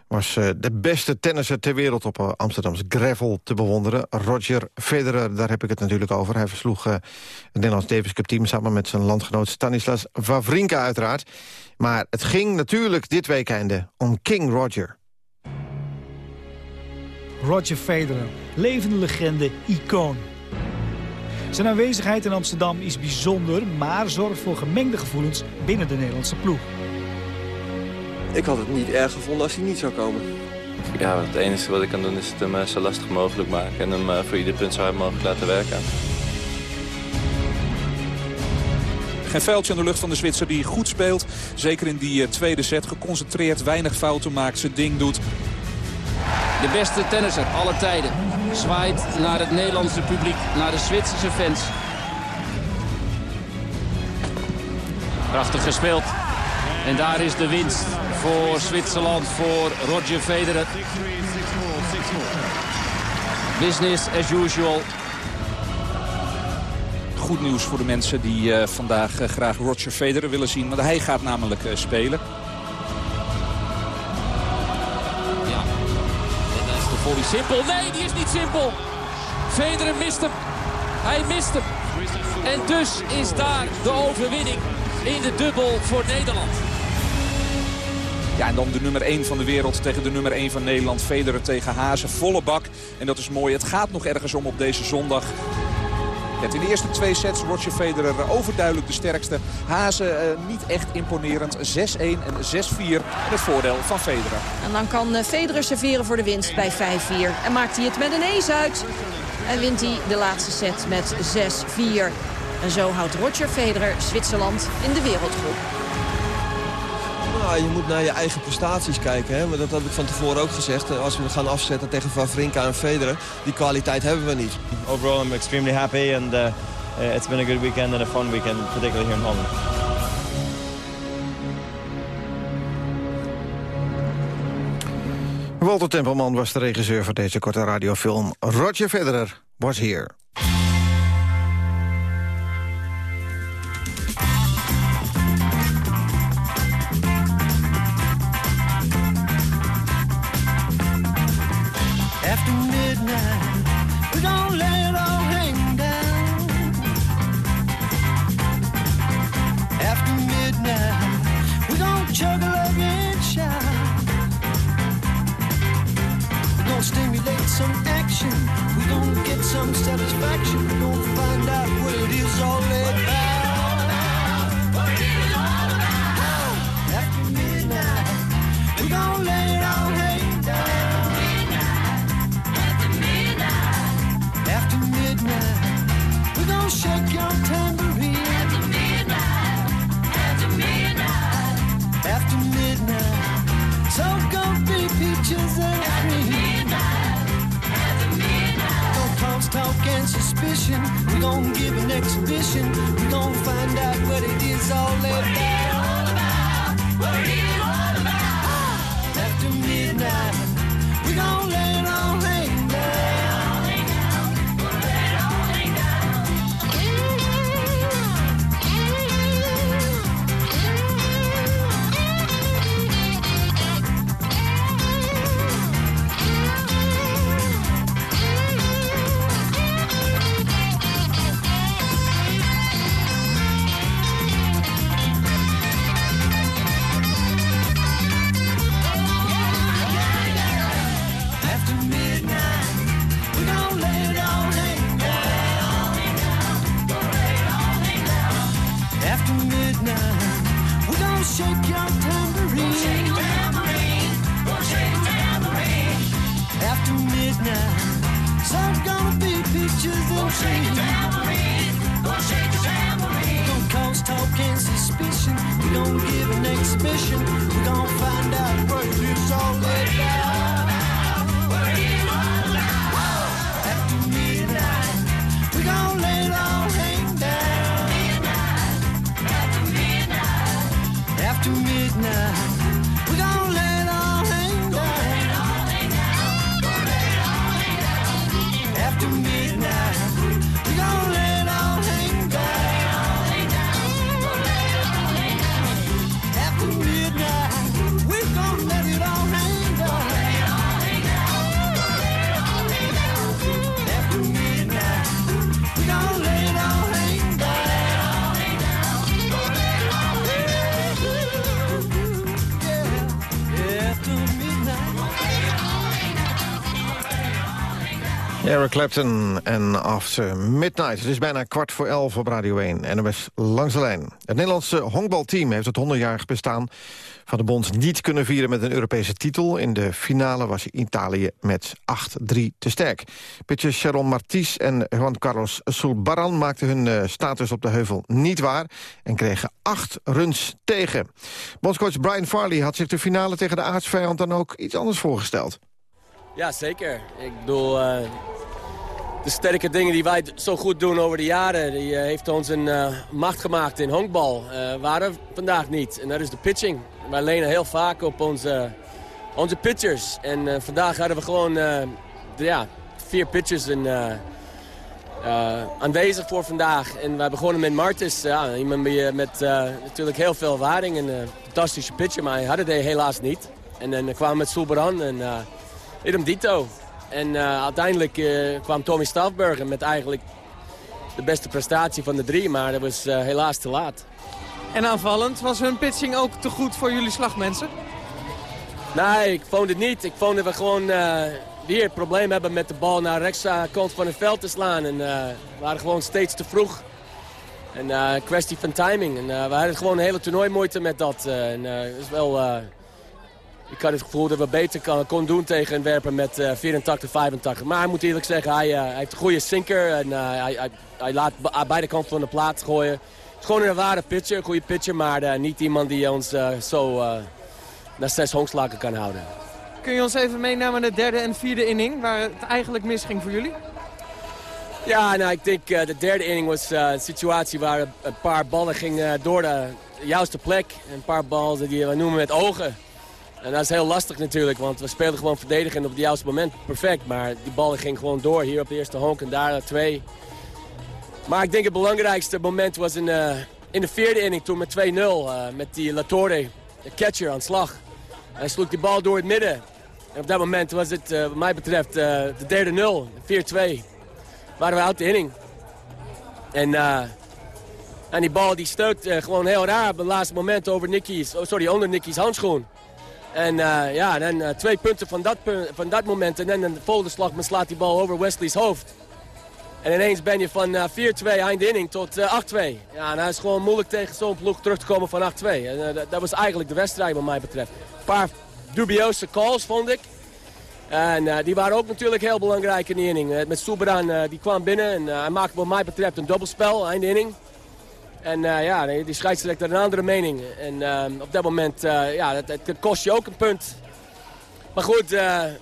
was uh, de beste tennisser ter wereld op uh, Amsterdams gravel te bewonderen. Roger Federer, daar heb ik het natuurlijk over. Hij versloeg het Nederlands Davis Cup team samen met zijn landgenoot Stanislas Wawrinka uiteraard. Maar het ging natuurlijk dit weekende om King Roger. Roger Federer, levende legende, icoon. Zijn aanwezigheid in Amsterdam is bijzonder, maar zorgt voor gemengde gevoelens binnen de Nederlandse ploeg. Ik had het niet erg gevonden als hij niet zou komen. Ja, het enige wat ik kan doen is het hem uh, zo lastig mogelijk maken. En hem uh, voor ieder punt zo hard mogelijk laten werken. Geen vuiltje aan de lucht van de Zwitser die goed speelt. Zeker in die uh, tweede set. Geconcentreerd, weinig fouten maakt, zijn ding doet. De beste tennisser alle tijden. Zwaait naar het Nederlandse publiek, naar de Zwitserse fans. Prachtig gespeeld. En daar is de winst voor Zwitserland, voor Roger Federer. Business as usual. Goed nieuws voor de mensen die uh, vandaag uh, graag Roger Federer willen zien. Want hij gaat namelijk uh, spelen. Simpel. Nee, die is niet simpel. Federer mist hem. Hij mist hem. En dus is daar de overwinning in de dubbel voor Nederland. Ja, en dan de nummer 1 van de wereld tegen de nummer 1 van Nederland. Federer tegen Hazen, volle bak. En dat is mooi. Het gaat nog ergens om op deze zondag. In de eerste twee sets Roger Federer overduidelijk de sterkste. Hazen uh, niet echt imponerend. 6-1 en 6-4 het voordeel van Federer. En dan kan uh, Federer serveren voor de winst bij 5-4. En maakt hij het met een ace uit. En wint hij de laatste set met 6-4. En zo houdt Roger Federer Zwitserland in de wereldgroep. Je moet naar je eigen prestaties kijken. Hè? Dat heb ik van tevoren ook gezegd. Als we gaan afzetten tegen Van Vrinka en Federer, die kwaliteit hebben we niet. Overall, I'm extremely happy and uh, uh, it's been a good weekend and a fun weekend, particularly here in Holland. Walter Tempelman was de regisseur van deze korte radiofilm. Roger Federer was hier. Eric Clapton en After Midnight. Het is bijna kwart voor elf op Radio 1. En er is langs de lijn. Het Nederlandse honkbalteam heeft het 100-jarig bestaan van de bond niet kunnen vieren met een Europese titel. In de finale was Italië met 8-3 te sterk. Pitchers Sharon Martis en Juan Carlos Sulbaran maakten hun eh, status op de heuvel niet waar... en kregen acht runs tegen. Bondscoach Brian Farley had zich de finale tegen de aardsvijand dan ook iets anders voorgesteld. Ja, zeker. Ik bedoel, eh, de sterke dingen die wij zo goed doen over de jaren... die eh, heeft ons een eh, macht gemaakt in honkbal. Eh waren vandaag niet. En dat is de pitching. Wij lenen heel vaak op onze, onze pitchers. En vandaag hadden we gewoon ja, vier pitchers aanwezig voor vandaag. En wij begonnen met Martis. Ja, iemand met natuurlijk heel veel ervaring. Een fantastische pitcher, maar hij had het helaas niet. En dan kwamen we met Soelbaran en uh, idem dito. En eh, uiteindelijk eh, kwam Tommy Stafbergen met eigenlijk de beste prestatie van de drie. Maar dat was eh, helaas te laat. En aanvallend, was hun pitching ook te goed voor jullie slagmensen? Nee, ik vond het niet. Ik vond dat we gewoon weer het probleem hebben met de bal naar rechts eh, kant van het veld te slaan. En we waren gewoon steeds te vroeg. En kwestie van timing. En we hadden gewoon een hele toernooi moeite met dat. en het is wel... ik had het gevoel dat we beter kan, kon doen tegen een werper met eh 84, 85. Maar ik moet eerlijk zeggen, hij, eh, hij heeft een goede sinker. En eh, hij, hij, hij laat aan beide kanten van de plaat gooien. Het is gewoon een ware pitcher, een goede pitcher. Maar eh, niet iemand die ons zo naar zes honkslagen kan houden. Kun je ons even meenemen naar de derde en vierde inning, waar het eigenlijk misging voor jullie? Ja, nou, ik denk de derde inning was een situatie waar een paar ballen gingen door de juiste plek. Een paar ballen die we noemen met ogen. En dat is heel lastig natuurlijk, want we speelden gewoon verdedigen op het juiste moment perfect. Maar die bal ging gewoon door, hier op de eerste honk en daar twee. Maar ik denk het belangrijkste moment was in, eh, in de vierde inning toen met 2-0. eh, met die Latorre, de catcher, aan slag. Hij sloeg die bal door het midden. En op dat moment was het, eh, wat mij betreft, eh, de derde 0, 4-2. Waren we uit de inning. En, eh, en die bal die stoot eh, gewoon heel raar op het laatste moment over Nicky's, sorry, onder Nicky's handschoen. En eh, ja, dan eh, twee punten van dat, van dat moment. En dan volgende slag slaat die bal over Wesley's hoofd. En ineens ben je van eh, 4-2 einde inning tot eh, 8-2. Ja, en dat is gewoon moeilijk tegen zo'n ploeg terug te komen van 8-2. En, eh, dat, was eigenlijk de wedstrijd wat mij betreft. Een paar dubieuze calls vond ik. En eh, die waren ook natuurlijk heel belangrijk in de inning. Eh, met Soeberan, eh, die kwam binnen en eh, hij maakte wat mij betreft een dubbelspel, einde inning. En eh, ja, die scheidsrechter een andere mening. En eh, op dat moment, eh, ja, dat, dat kost je ook een punt. Maar goed,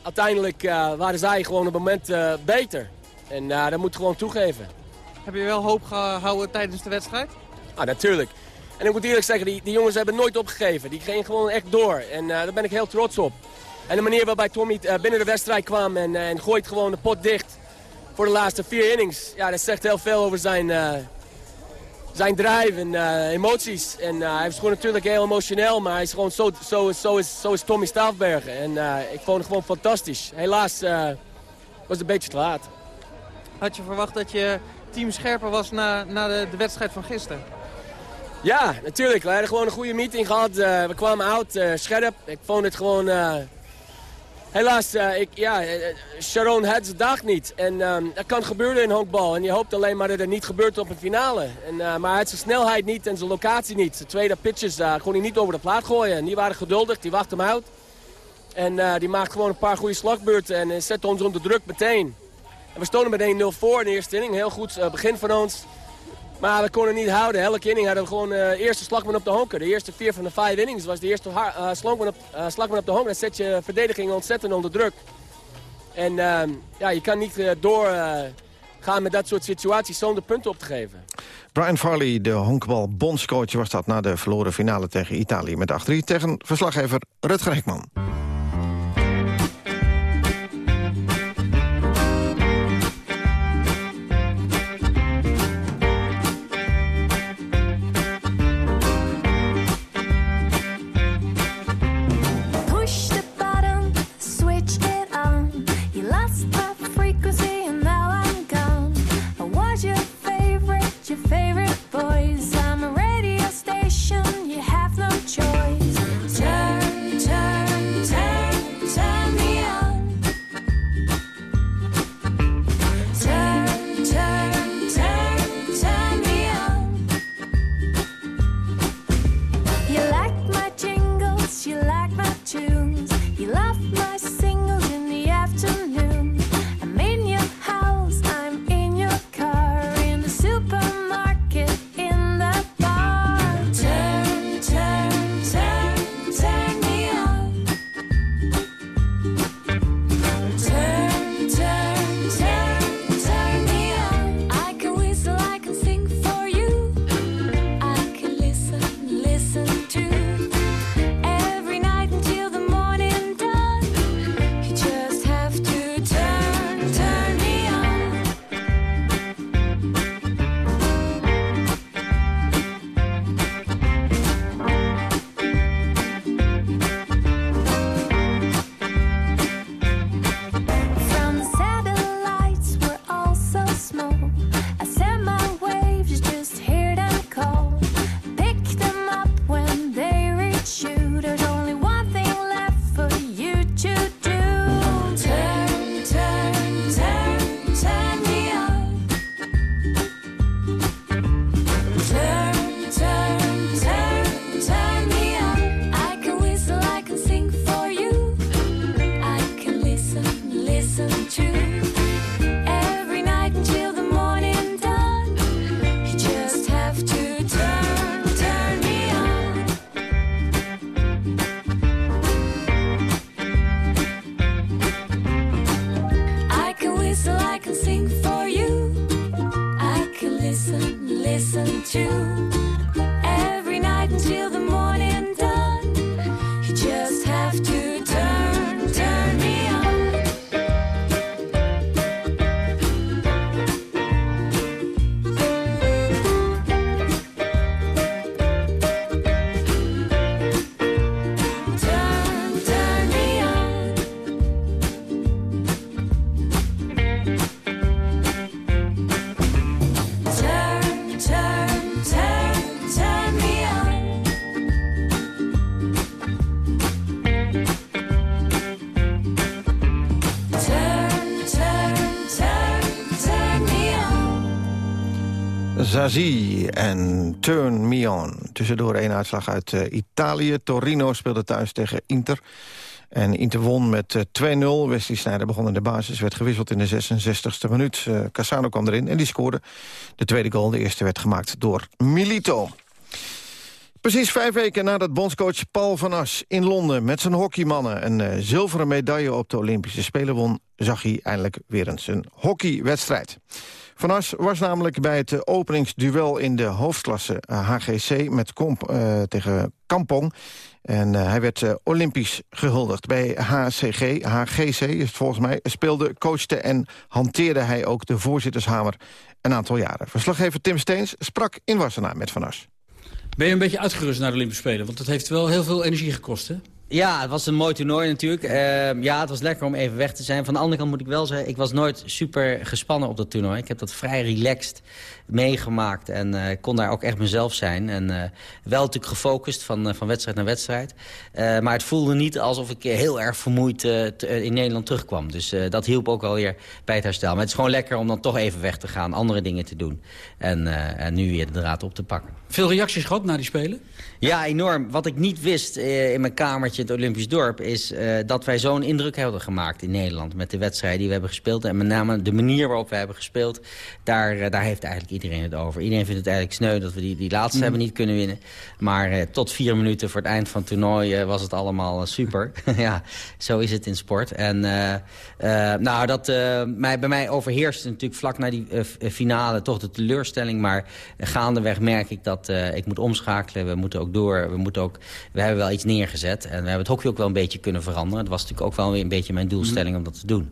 uiteindelijk waren zij gewoon op het moment beter. En dat moet je gewoon toegeven. Heb je wel hoop gehouden tijdens de wedstrijd? Ah, natuurlijk. En ik moet eerlijk zeggen, die, die jongens hebben nooit opgegeven. Die gingen gewoon echt door. En daar ben ik heel trots op. En de manier waarbij Tommy binnen de wedstrijd kwam en, en gooit gewoon de pot dicht voor de laatste vier innings. Ja, dat zegt heel veel over zijn, zijn drive en eh, emoties. En eh, hij is gewoon natuurlijk heel emotioneel, maar hij is gewoon zo, zo, zo, is, zo is Tommy Staafbergen. En eh, ik vond het gewoon fantastisch. Helaas was het een beetje te laat. Had je verwacht dat je team scherper was na, na de, de wedstrijd van gisteren? Ja, natuurlijk. We hadden gewoon een goede meeting gehad. Eh, we kwamen uit, scherp. Ik vond het gewoon... eh, helaas, eh, ik, ja, eh, Sharon had zijn dag niet. En ehm, dat kan gebeuren in honkbal. En je hoopt alleen maar dat het niet gebeurt op een finale. En, eh, maar hij had zijn snelheid niet en zijn locatie niet. Zijn tweede pitches uh, kon hij niet over de plaat gooien. En die waren geduldig, die wachten hem uit. En eh, die maakt gewoon een paar goede slagbeurten en zette ons onder druk meteen. En we stonden met 1-0 voor in de eerste inning. Heel goed eh, begin van ons. Maar we konden niet houden. Elke inning hadden we gewoon de eerste slagman op de honker. De eerste vier van de vijf innings was de eerste uh, slagman, op, uh, slagman op de honker. Dan zet je verdediging ontzettend onder druk. En uh, ja, je kan niet uh, doorgaan met dat soort situaties zonder punten op te geven. Brian Farley, de honkbal-bondscoach, was dat na de verloren finale tegen Italië met 8-3 tegen verslaggever Rutger Hekman. Zazie en Turn Me On. Tussendoor één uitslag uit eh, Italië. Torino speelde thuis tegen Inter. En Inter won met eh, 2-0. Wesley Sneijder begon in de basis, werd gewisseld in de 66e minuut. Eh, Cassano kwam erin en die scoorde. De tweede goal, de eerste werd gemaakt door Milito. Precies vijf weken nadat bondscoach Paul van As in Londen... met zijn hockeymannen een eh, zilveren medaille op de Olympische Spelen won... zag hij eindelijk weer eens een hockeywedstrijd. Van As was namelijk bij het eh, openingsduel in de hoofdklasse eh, HGC... Met Komp, eh, tegen Kampong. En eh, hij werd eh, olympisch gehuldigd. Bij HCG, HGC is volgens mij, speelde, coachte en hanteerde hij ook de voorzittershamer een aantal jaren. Verslaggever Tim Steens sprak in Wassenaar met Van As. Ben je een beetje uitgerust naar de Olympische Spelen? Want dat heeft wel heel veel energie gekost, hè? Ja, het was een mooi toernooi natuurlijk. Ehm, ja, het was lekker om even weg te zijn. Van de andere kant moet ik wel zeggen, ik was nooit super gespannen op dat toernooi. Ik heb dat vrij relaxed meegemaakt en eh, kon daar ook echt mezelf zijn. En eh, wel natuurlijk gefocust van, eh, van wedstrijd naar wedstrijd. Maar het voelde niet alsof ik heel erg vermoeid in Nederland terugkwam. Dus dat hielp ook wel weer bij het herstel. Maar het is gewoon lekker om dan toch even weg te gaan, andere dingen te doen. En, en nu weer de draad op te pakken. Veel reacties gehad na die Spelen? Ja, enorm. Wat ik niet wist eh, in mijn kamertje in het Olympisch dorp... is eh, dat wij zo'n indruk hebben gemaakt in Nederland... met de wedstrijden die we hebben gespeeld. En met name de manier waarop we hebben gespeeld... daar, eh, daar heeft eigenlijk iedereen het over. Iedereen vindt het eigenlijk sneu dat we die, die laatste Mhm. hebben niet kunnen winnen. Maar tot vier minuten voor het eind van het toernooi was het allemaal super. [laughs] [laughs] ja, zo is het in sport. En nou, dat, mij, bij mij overheerst natuurlijk vlak na die finale toch de teleurstelling. Maar gaandeweg merk ik dat eh, ik moet omschakelen. We moeten ook door. We, moeten ook, we hebben wel iets neergezet. En we hebben het hockey ook wel een beetje kunnen veranderen. Dat was natuurlijk ook wel weer een beetje mijn doelstelling om dat te doen.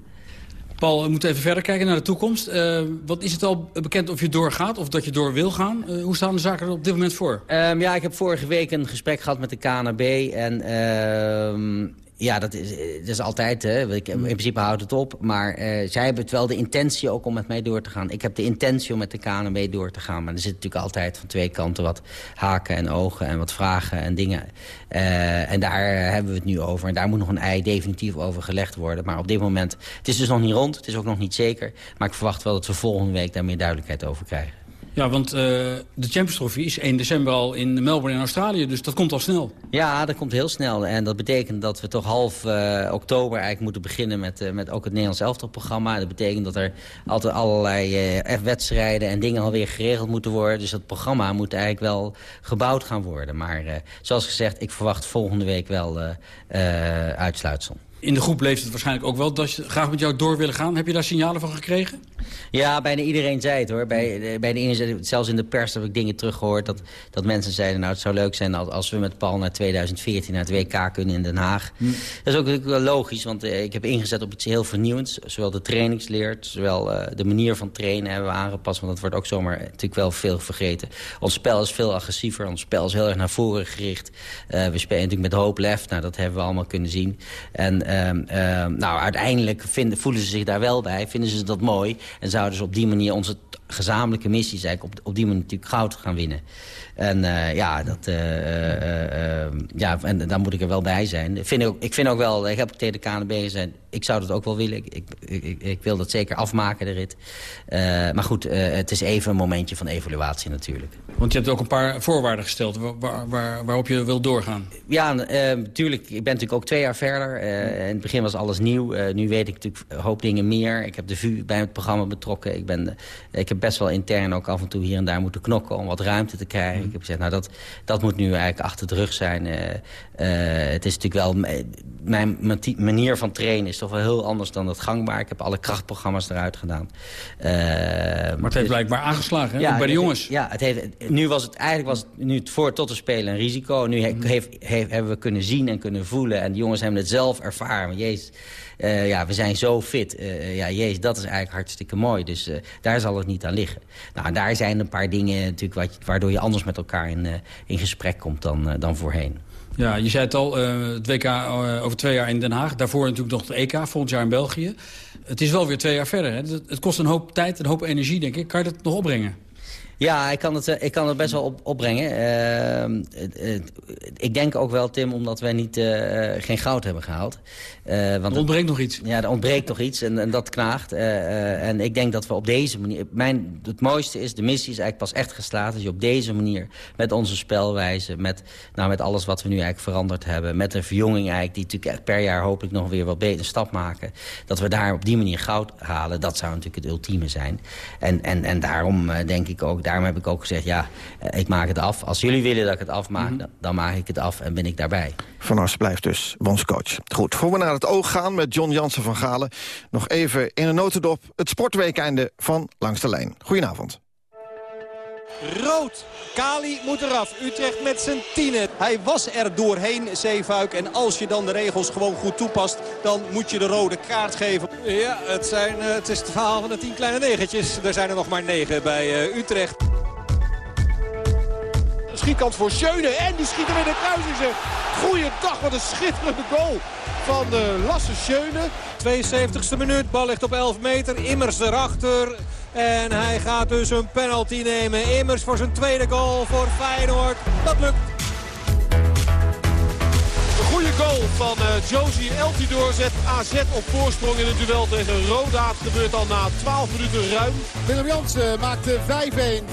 Paul, we moeten even verder kijken naar de toekomst. Eh, wat is het al bekend of je doorgaat of dat je door wil gaan? Eh, hoe staan de zaken er op dit moment voor? Ehm, ja, ik heb vorige week een gesprek gehad met de KNB. En ehm, ja, dat is, dat is altijd, hè. Ik, in principe houdt het op. Maar eh, zij hebben het wel de intentie ook om met mij door te gaan. Ik heb de intentie om met de KNB door te gaan. Maar er zit natuurlijk altijd van twee kanten wat haken en ogen en wat vragen en dingen. Eh, en daar hebben we het nu over. En daar moet nog een ei definitief over gelegd worden. Maar op dit moment, het is dus nog niet rond. Het is ook nog niet zeker. Maar ik verwacht wel dat we volgende week daar meer duidelijkheid over krijgen. Ja, want eh, de Champions Trophy is 1 december al in Melbourne in Australië. Dus dat komt al snel. Ja, dat komt heel snel. En dat betekent dat we toch half eh, oktober eigenlijk moeten beginnen met, eh, met ook het Nederlands elftalprogramma. Dat betekent dat er altijd allerlei wedstrijden en dingen alweer geregeld moeten worden. Dus dat programma moet eigenlijk wel gebouwd gaan worden. Maar zoals gezegd, ik verwacht volgende week wel uitsluitsel. In de groep leeft het waarschijnlijk ook wel dat ze graag met jou door willen gaan. Heb je daar signalen van gekregen? Ja, bijna iedereen zei het hoor. Bij, bij de zelfs in de pers heb ik dingen teruggehoord... dat, dat mensen zeiden, nou het zou leuk zijn als, als we met Paul naar 2014... naar het WK kunnen in Den Haag. Dat is ook natuurlijk wel logisch, want eh, ik heb ingezet op iets heel vernieuwends. Zowel de trainingsleer, zowel eh, de manier van trainen hebben we aangepast... want dat wordt ook zomaar natuurlijk wel veel vergeten. Ons spel is veel agressiever, ons spel is heel erg naar voren gericht. Eh, we spelen natuurlijk met hoop lef, nou, dat hebben we allemaal kunnen zien. En nou, uiteindelijk vinden, voelen ze zich daar wel bij, vinden ze dat mooi... en zouden ze op die manier onze gezamenlijke missie is eigenlijk op, op die manier natuurlijk goud gaan winnen. En eh, ja, dat, eh, eh, ja, en daar moet ik er wel bij zijn. Ik vind ook, ik vind ook wel, ik heb ook tegen de KNB gezegd... ik zou dat ook wel willen. Ik, ik, ik, ik wil dat zeker afmaken, de rit. Maar goed, het is even een momentje van evaluatie natuurlijk. Want je hebt ook een paar voorwaarden gesteld waar, waar, waar- waarop je wil doorgaan. Ja, natuurlijk. ik ben natuurlijk ook twee jaar verder. In het begin was alles nieuw. Nu weet ik natuurlijk een hoop dingen meer. Ik heb de VU bij het programma betrokken. Ik, ben, ik heb best wel intern ook af en toe hier en daar moeten knokken... om wat ruimte te krijgen. Ik heb gezegd, nou, dat, dat moet nu eigenlijk achter de rug zijn. Eh, eh, het is natuurlijk wel... m- Mijn manier van trainen is toch wel heel anders dan dat gangbaar. Ik heb alle krachtprogramma's eruit gedaan. Eh, Maar het heeft blijkbaar aangeslagen, hè? bij de jongens. Ja, het heeft, nu was het eigenlijk was het nu het voor tot te spelen een risico. Nu he- heeft, heeft- hebben we kunnen zien en kunnen voelen. En de jongens hebben het zelf ervaren. Maar jezus, eh, ja, we zijn zo fit. Eh, ja, jezus, dat is eigenlijk hartstikke mooi. Dus eh, daar zal het niet aan liggen. Nou, en daar zijn een paar dingen natuurlijk waardoor je anders met elkaar in, eh, in gesprek komt dan, eh, dan voorheen. Ja, je zei het al, eh, het WK eh, over twee jaar in Den Haag. Daarvoor natuurlijk nog het EK, volgend jaar in België. Het is wel weer twee jaar verder. Hè? Het, kost een hoop tijd, een hoop energie, denk ik. Kan je dat nog opbrengen? Ja, ik kan het, eh, ik kan het best wel op, opbrengen. Het- ik denk ook wel, Tim, omdat wij niet, geen goud hebben gehaald. Eh, want Er ontbreekt nog iets. Ja, er ontbreekt toch iets en, en dat knaagt. Eh, eh, en ik denk dat we op deze manier... Mijn, het mooiste is, de missie is eigenlijk pas echt geslaagd... als je op deze manier met onze spelwijze... met, nou, met alles wat we nu eigenlijk veranderd hebben... met de verjonging eigenlijk, die natuurlijk per jaar hopelijk nog weer wat beter stap maken... dat we daar op die manier goud halen, dat zou natuurlijk het ultieme zijn. En, en, en daarom eh, denk ik ook, daarom heb ik ook gezegd... ja, ik maak het af. Als jullie willen dat ik het afmaak, dan, dan maak ik het af en ben ik daarbij. Van Ars blijft dus bondscoach. Goed, voor we naar het oog gaan met John Jansen van Galen... nog even in een notendop het sportweekeinde van Langs de Lijn. Goedenavond. Rood. Kali moet eraf. Utrecht met zijn tienen. Hij was er doorheen, Zeefuik. En als je dan de regels gewoon goed toepast... dan moet je de rode kaart geven. Ja, het, zijn, eh, het is het verhaal van de tien kleine negentjes. Er zijn er nog maar negen bij eh, Utrecht. Schietkant voor Schöne en die schiet hem in de kruising. zeg. Goeiedag, wat een schitterende goal van uh, Lasse Schöne. 72e minuut, bal ligt op 11 meter. Immers erachter. En hij gaat dus een penalty nemen. Immers voor zijn tweede goal voor Feyenoord. Dat lukt. Een goede goal van uh, Josie Eltidoor zet AZ op voorsprong in het duel tegen Roda. Het gebeurt al na 12 minuten ruim. Willem Jansen maakt 5-1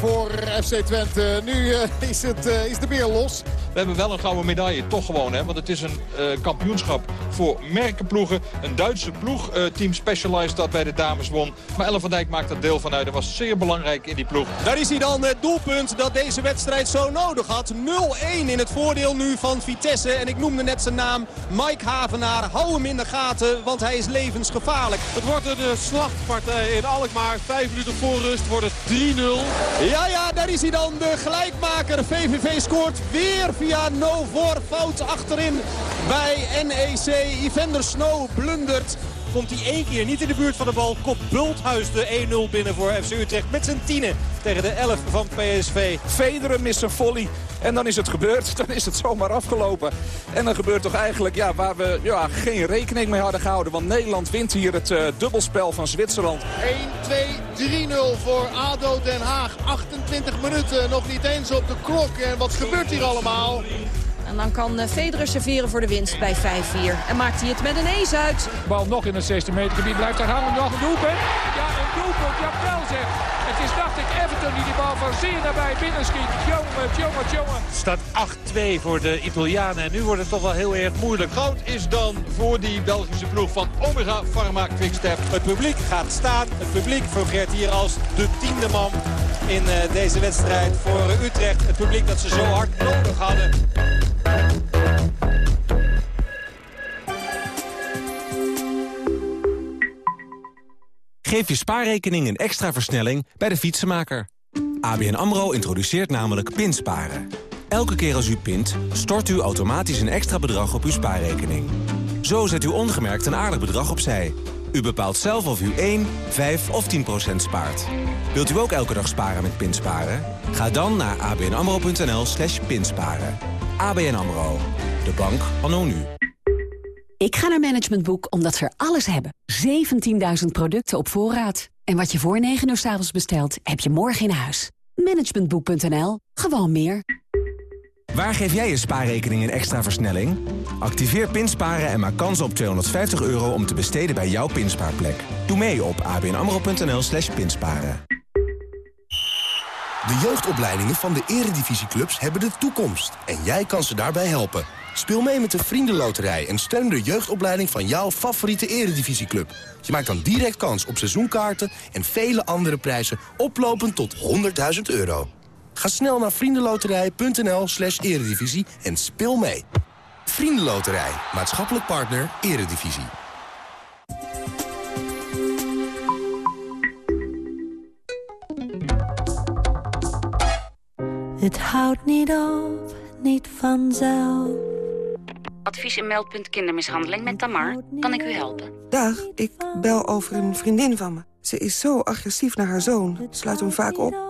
voor FC Twente. Nu uh, is, het, uh, is de beer los. We hebben wel een gouden medaille, toch gewoon. Hè? Want het is een uh, kampioenschap voor merkenploegen. Een Duitse ploeg, uh, Team Specialized, dat bij de dames won. Maar Ellen van Dijk maakt er deel van uit. Dat was zeer belangrijk in die ploeg. Daar is hij dan, het doelpunt dat deze wedstrijd zo nodig had. 0-1 in het voordeel nu van Vitesse. En ik noemde net zijn naam, Mike Havenaar. Hou hem in de gaten, want hij is levensgevaarlijk. Het wordt een slachtpartij in Alkmaar. Vijf minuten voor rust wordt het 3-0. Ja, ja, daar is hij dan, de gelijkmaker. VVV scoort weer via Novor. Fout achterin bij NEC. Evander Snow blundert. Komt hij één keer niet in de buurt van de bal. Kop Bulthuis de 1-0 binnen voor FC Utrecht. Met zijn tienen tegen de 11 van PSV. Federer mist een volley. En dan is het gebeurd. [laughs] Dan is het zomaar afgelopen. En dan gebeurt toch eigenlijk ja, waar we ja, geen rekening mee hadden gehouden. Want Nederland wint hier het uh, dubbelspel van Zwitserland. 1, 2, 3-0 voor ADO Den Haag. 28 minuten, nog niet eens op de klok. En wat gebeurt hier allemaal? En dan kan eh, Federer serveren voor de winst bij 5-4. En maakt hij het met een ace uit. Bal nog in het 16 meter gebied. Blijft daar hangen. Nog een doelpunt. Ja, een doelpunt. Ja, wel zeg. Het is, dacht ik, Everton die die bal van zeer nabij binnenschiet. Jongen, jongen, jongen. Het staat 8-2 voor de Italianen. En nu wordt het toch wel heel erg moeilijk. Goud is dan voor die Belgische ploeg van Omega Pharma Quickstep. Het publiek gaat staan. Het publiek fungeert hier als de tiende man in uh, deze wedstrijd voor Utrecht. Het publiek dat ze zo hard nodig hadden. Geef je spaarrekening een extra versnelling bij de fietsenmaker. ABN AMRO introduceert namelijk pinsparen. Elke keer als u pint, stort u automatisch een extra bedrag op uw spaarrekening. Zo zet u ongemerkt een aardig bedrag opzij. U bepaalt zelf of u 1, 5 of 10 procent spaart. Wilt u ook elke dag sparen met pinsparen? Ga dan naar abnamro.nl slash pinsparen. ABN AMRO, de bank anno nu. Ik ga naar Management Boek omdat ze er alles hebben. 17.000 producten op voorraad. En wat je voor 9 uur s avonds bestelt, heb je morgen in huis. Managementboek.nl. Gewoon meer. Waar geef jij je spaarrekening een extra versnelling? Activeer Pinsparen en maak kans op 250 euro om te besteden bij jouw pinspaarplek. Doe mee op abnamro.nl slash pinsparen. De jeugdopleidingen van de eredivisieclubs hebben de toekomst. En jij kan ze daarbij helpen. Speel mee met de Vriendenloterij en steun de jeugdopleiding van jouw favoriete eredivisieclub. Je maakt dan direct kans op seizoenkaarten en vele andere prijzen oplopend tot 100.000 euro. Ga snel naar vriendenloterij.nl slash eredivisie en speel mee. Vriendenloterij, maatschappelijk partner, eredivisie. Het houdt niet op, niet vanzelf. Advies en meldpunt kindermishandeling met Tamar. Kan ik u helpen? Dag, ik bel over een vriendin van me. Ze is zo agressief naar haar zoon. Sluit hem vaak op.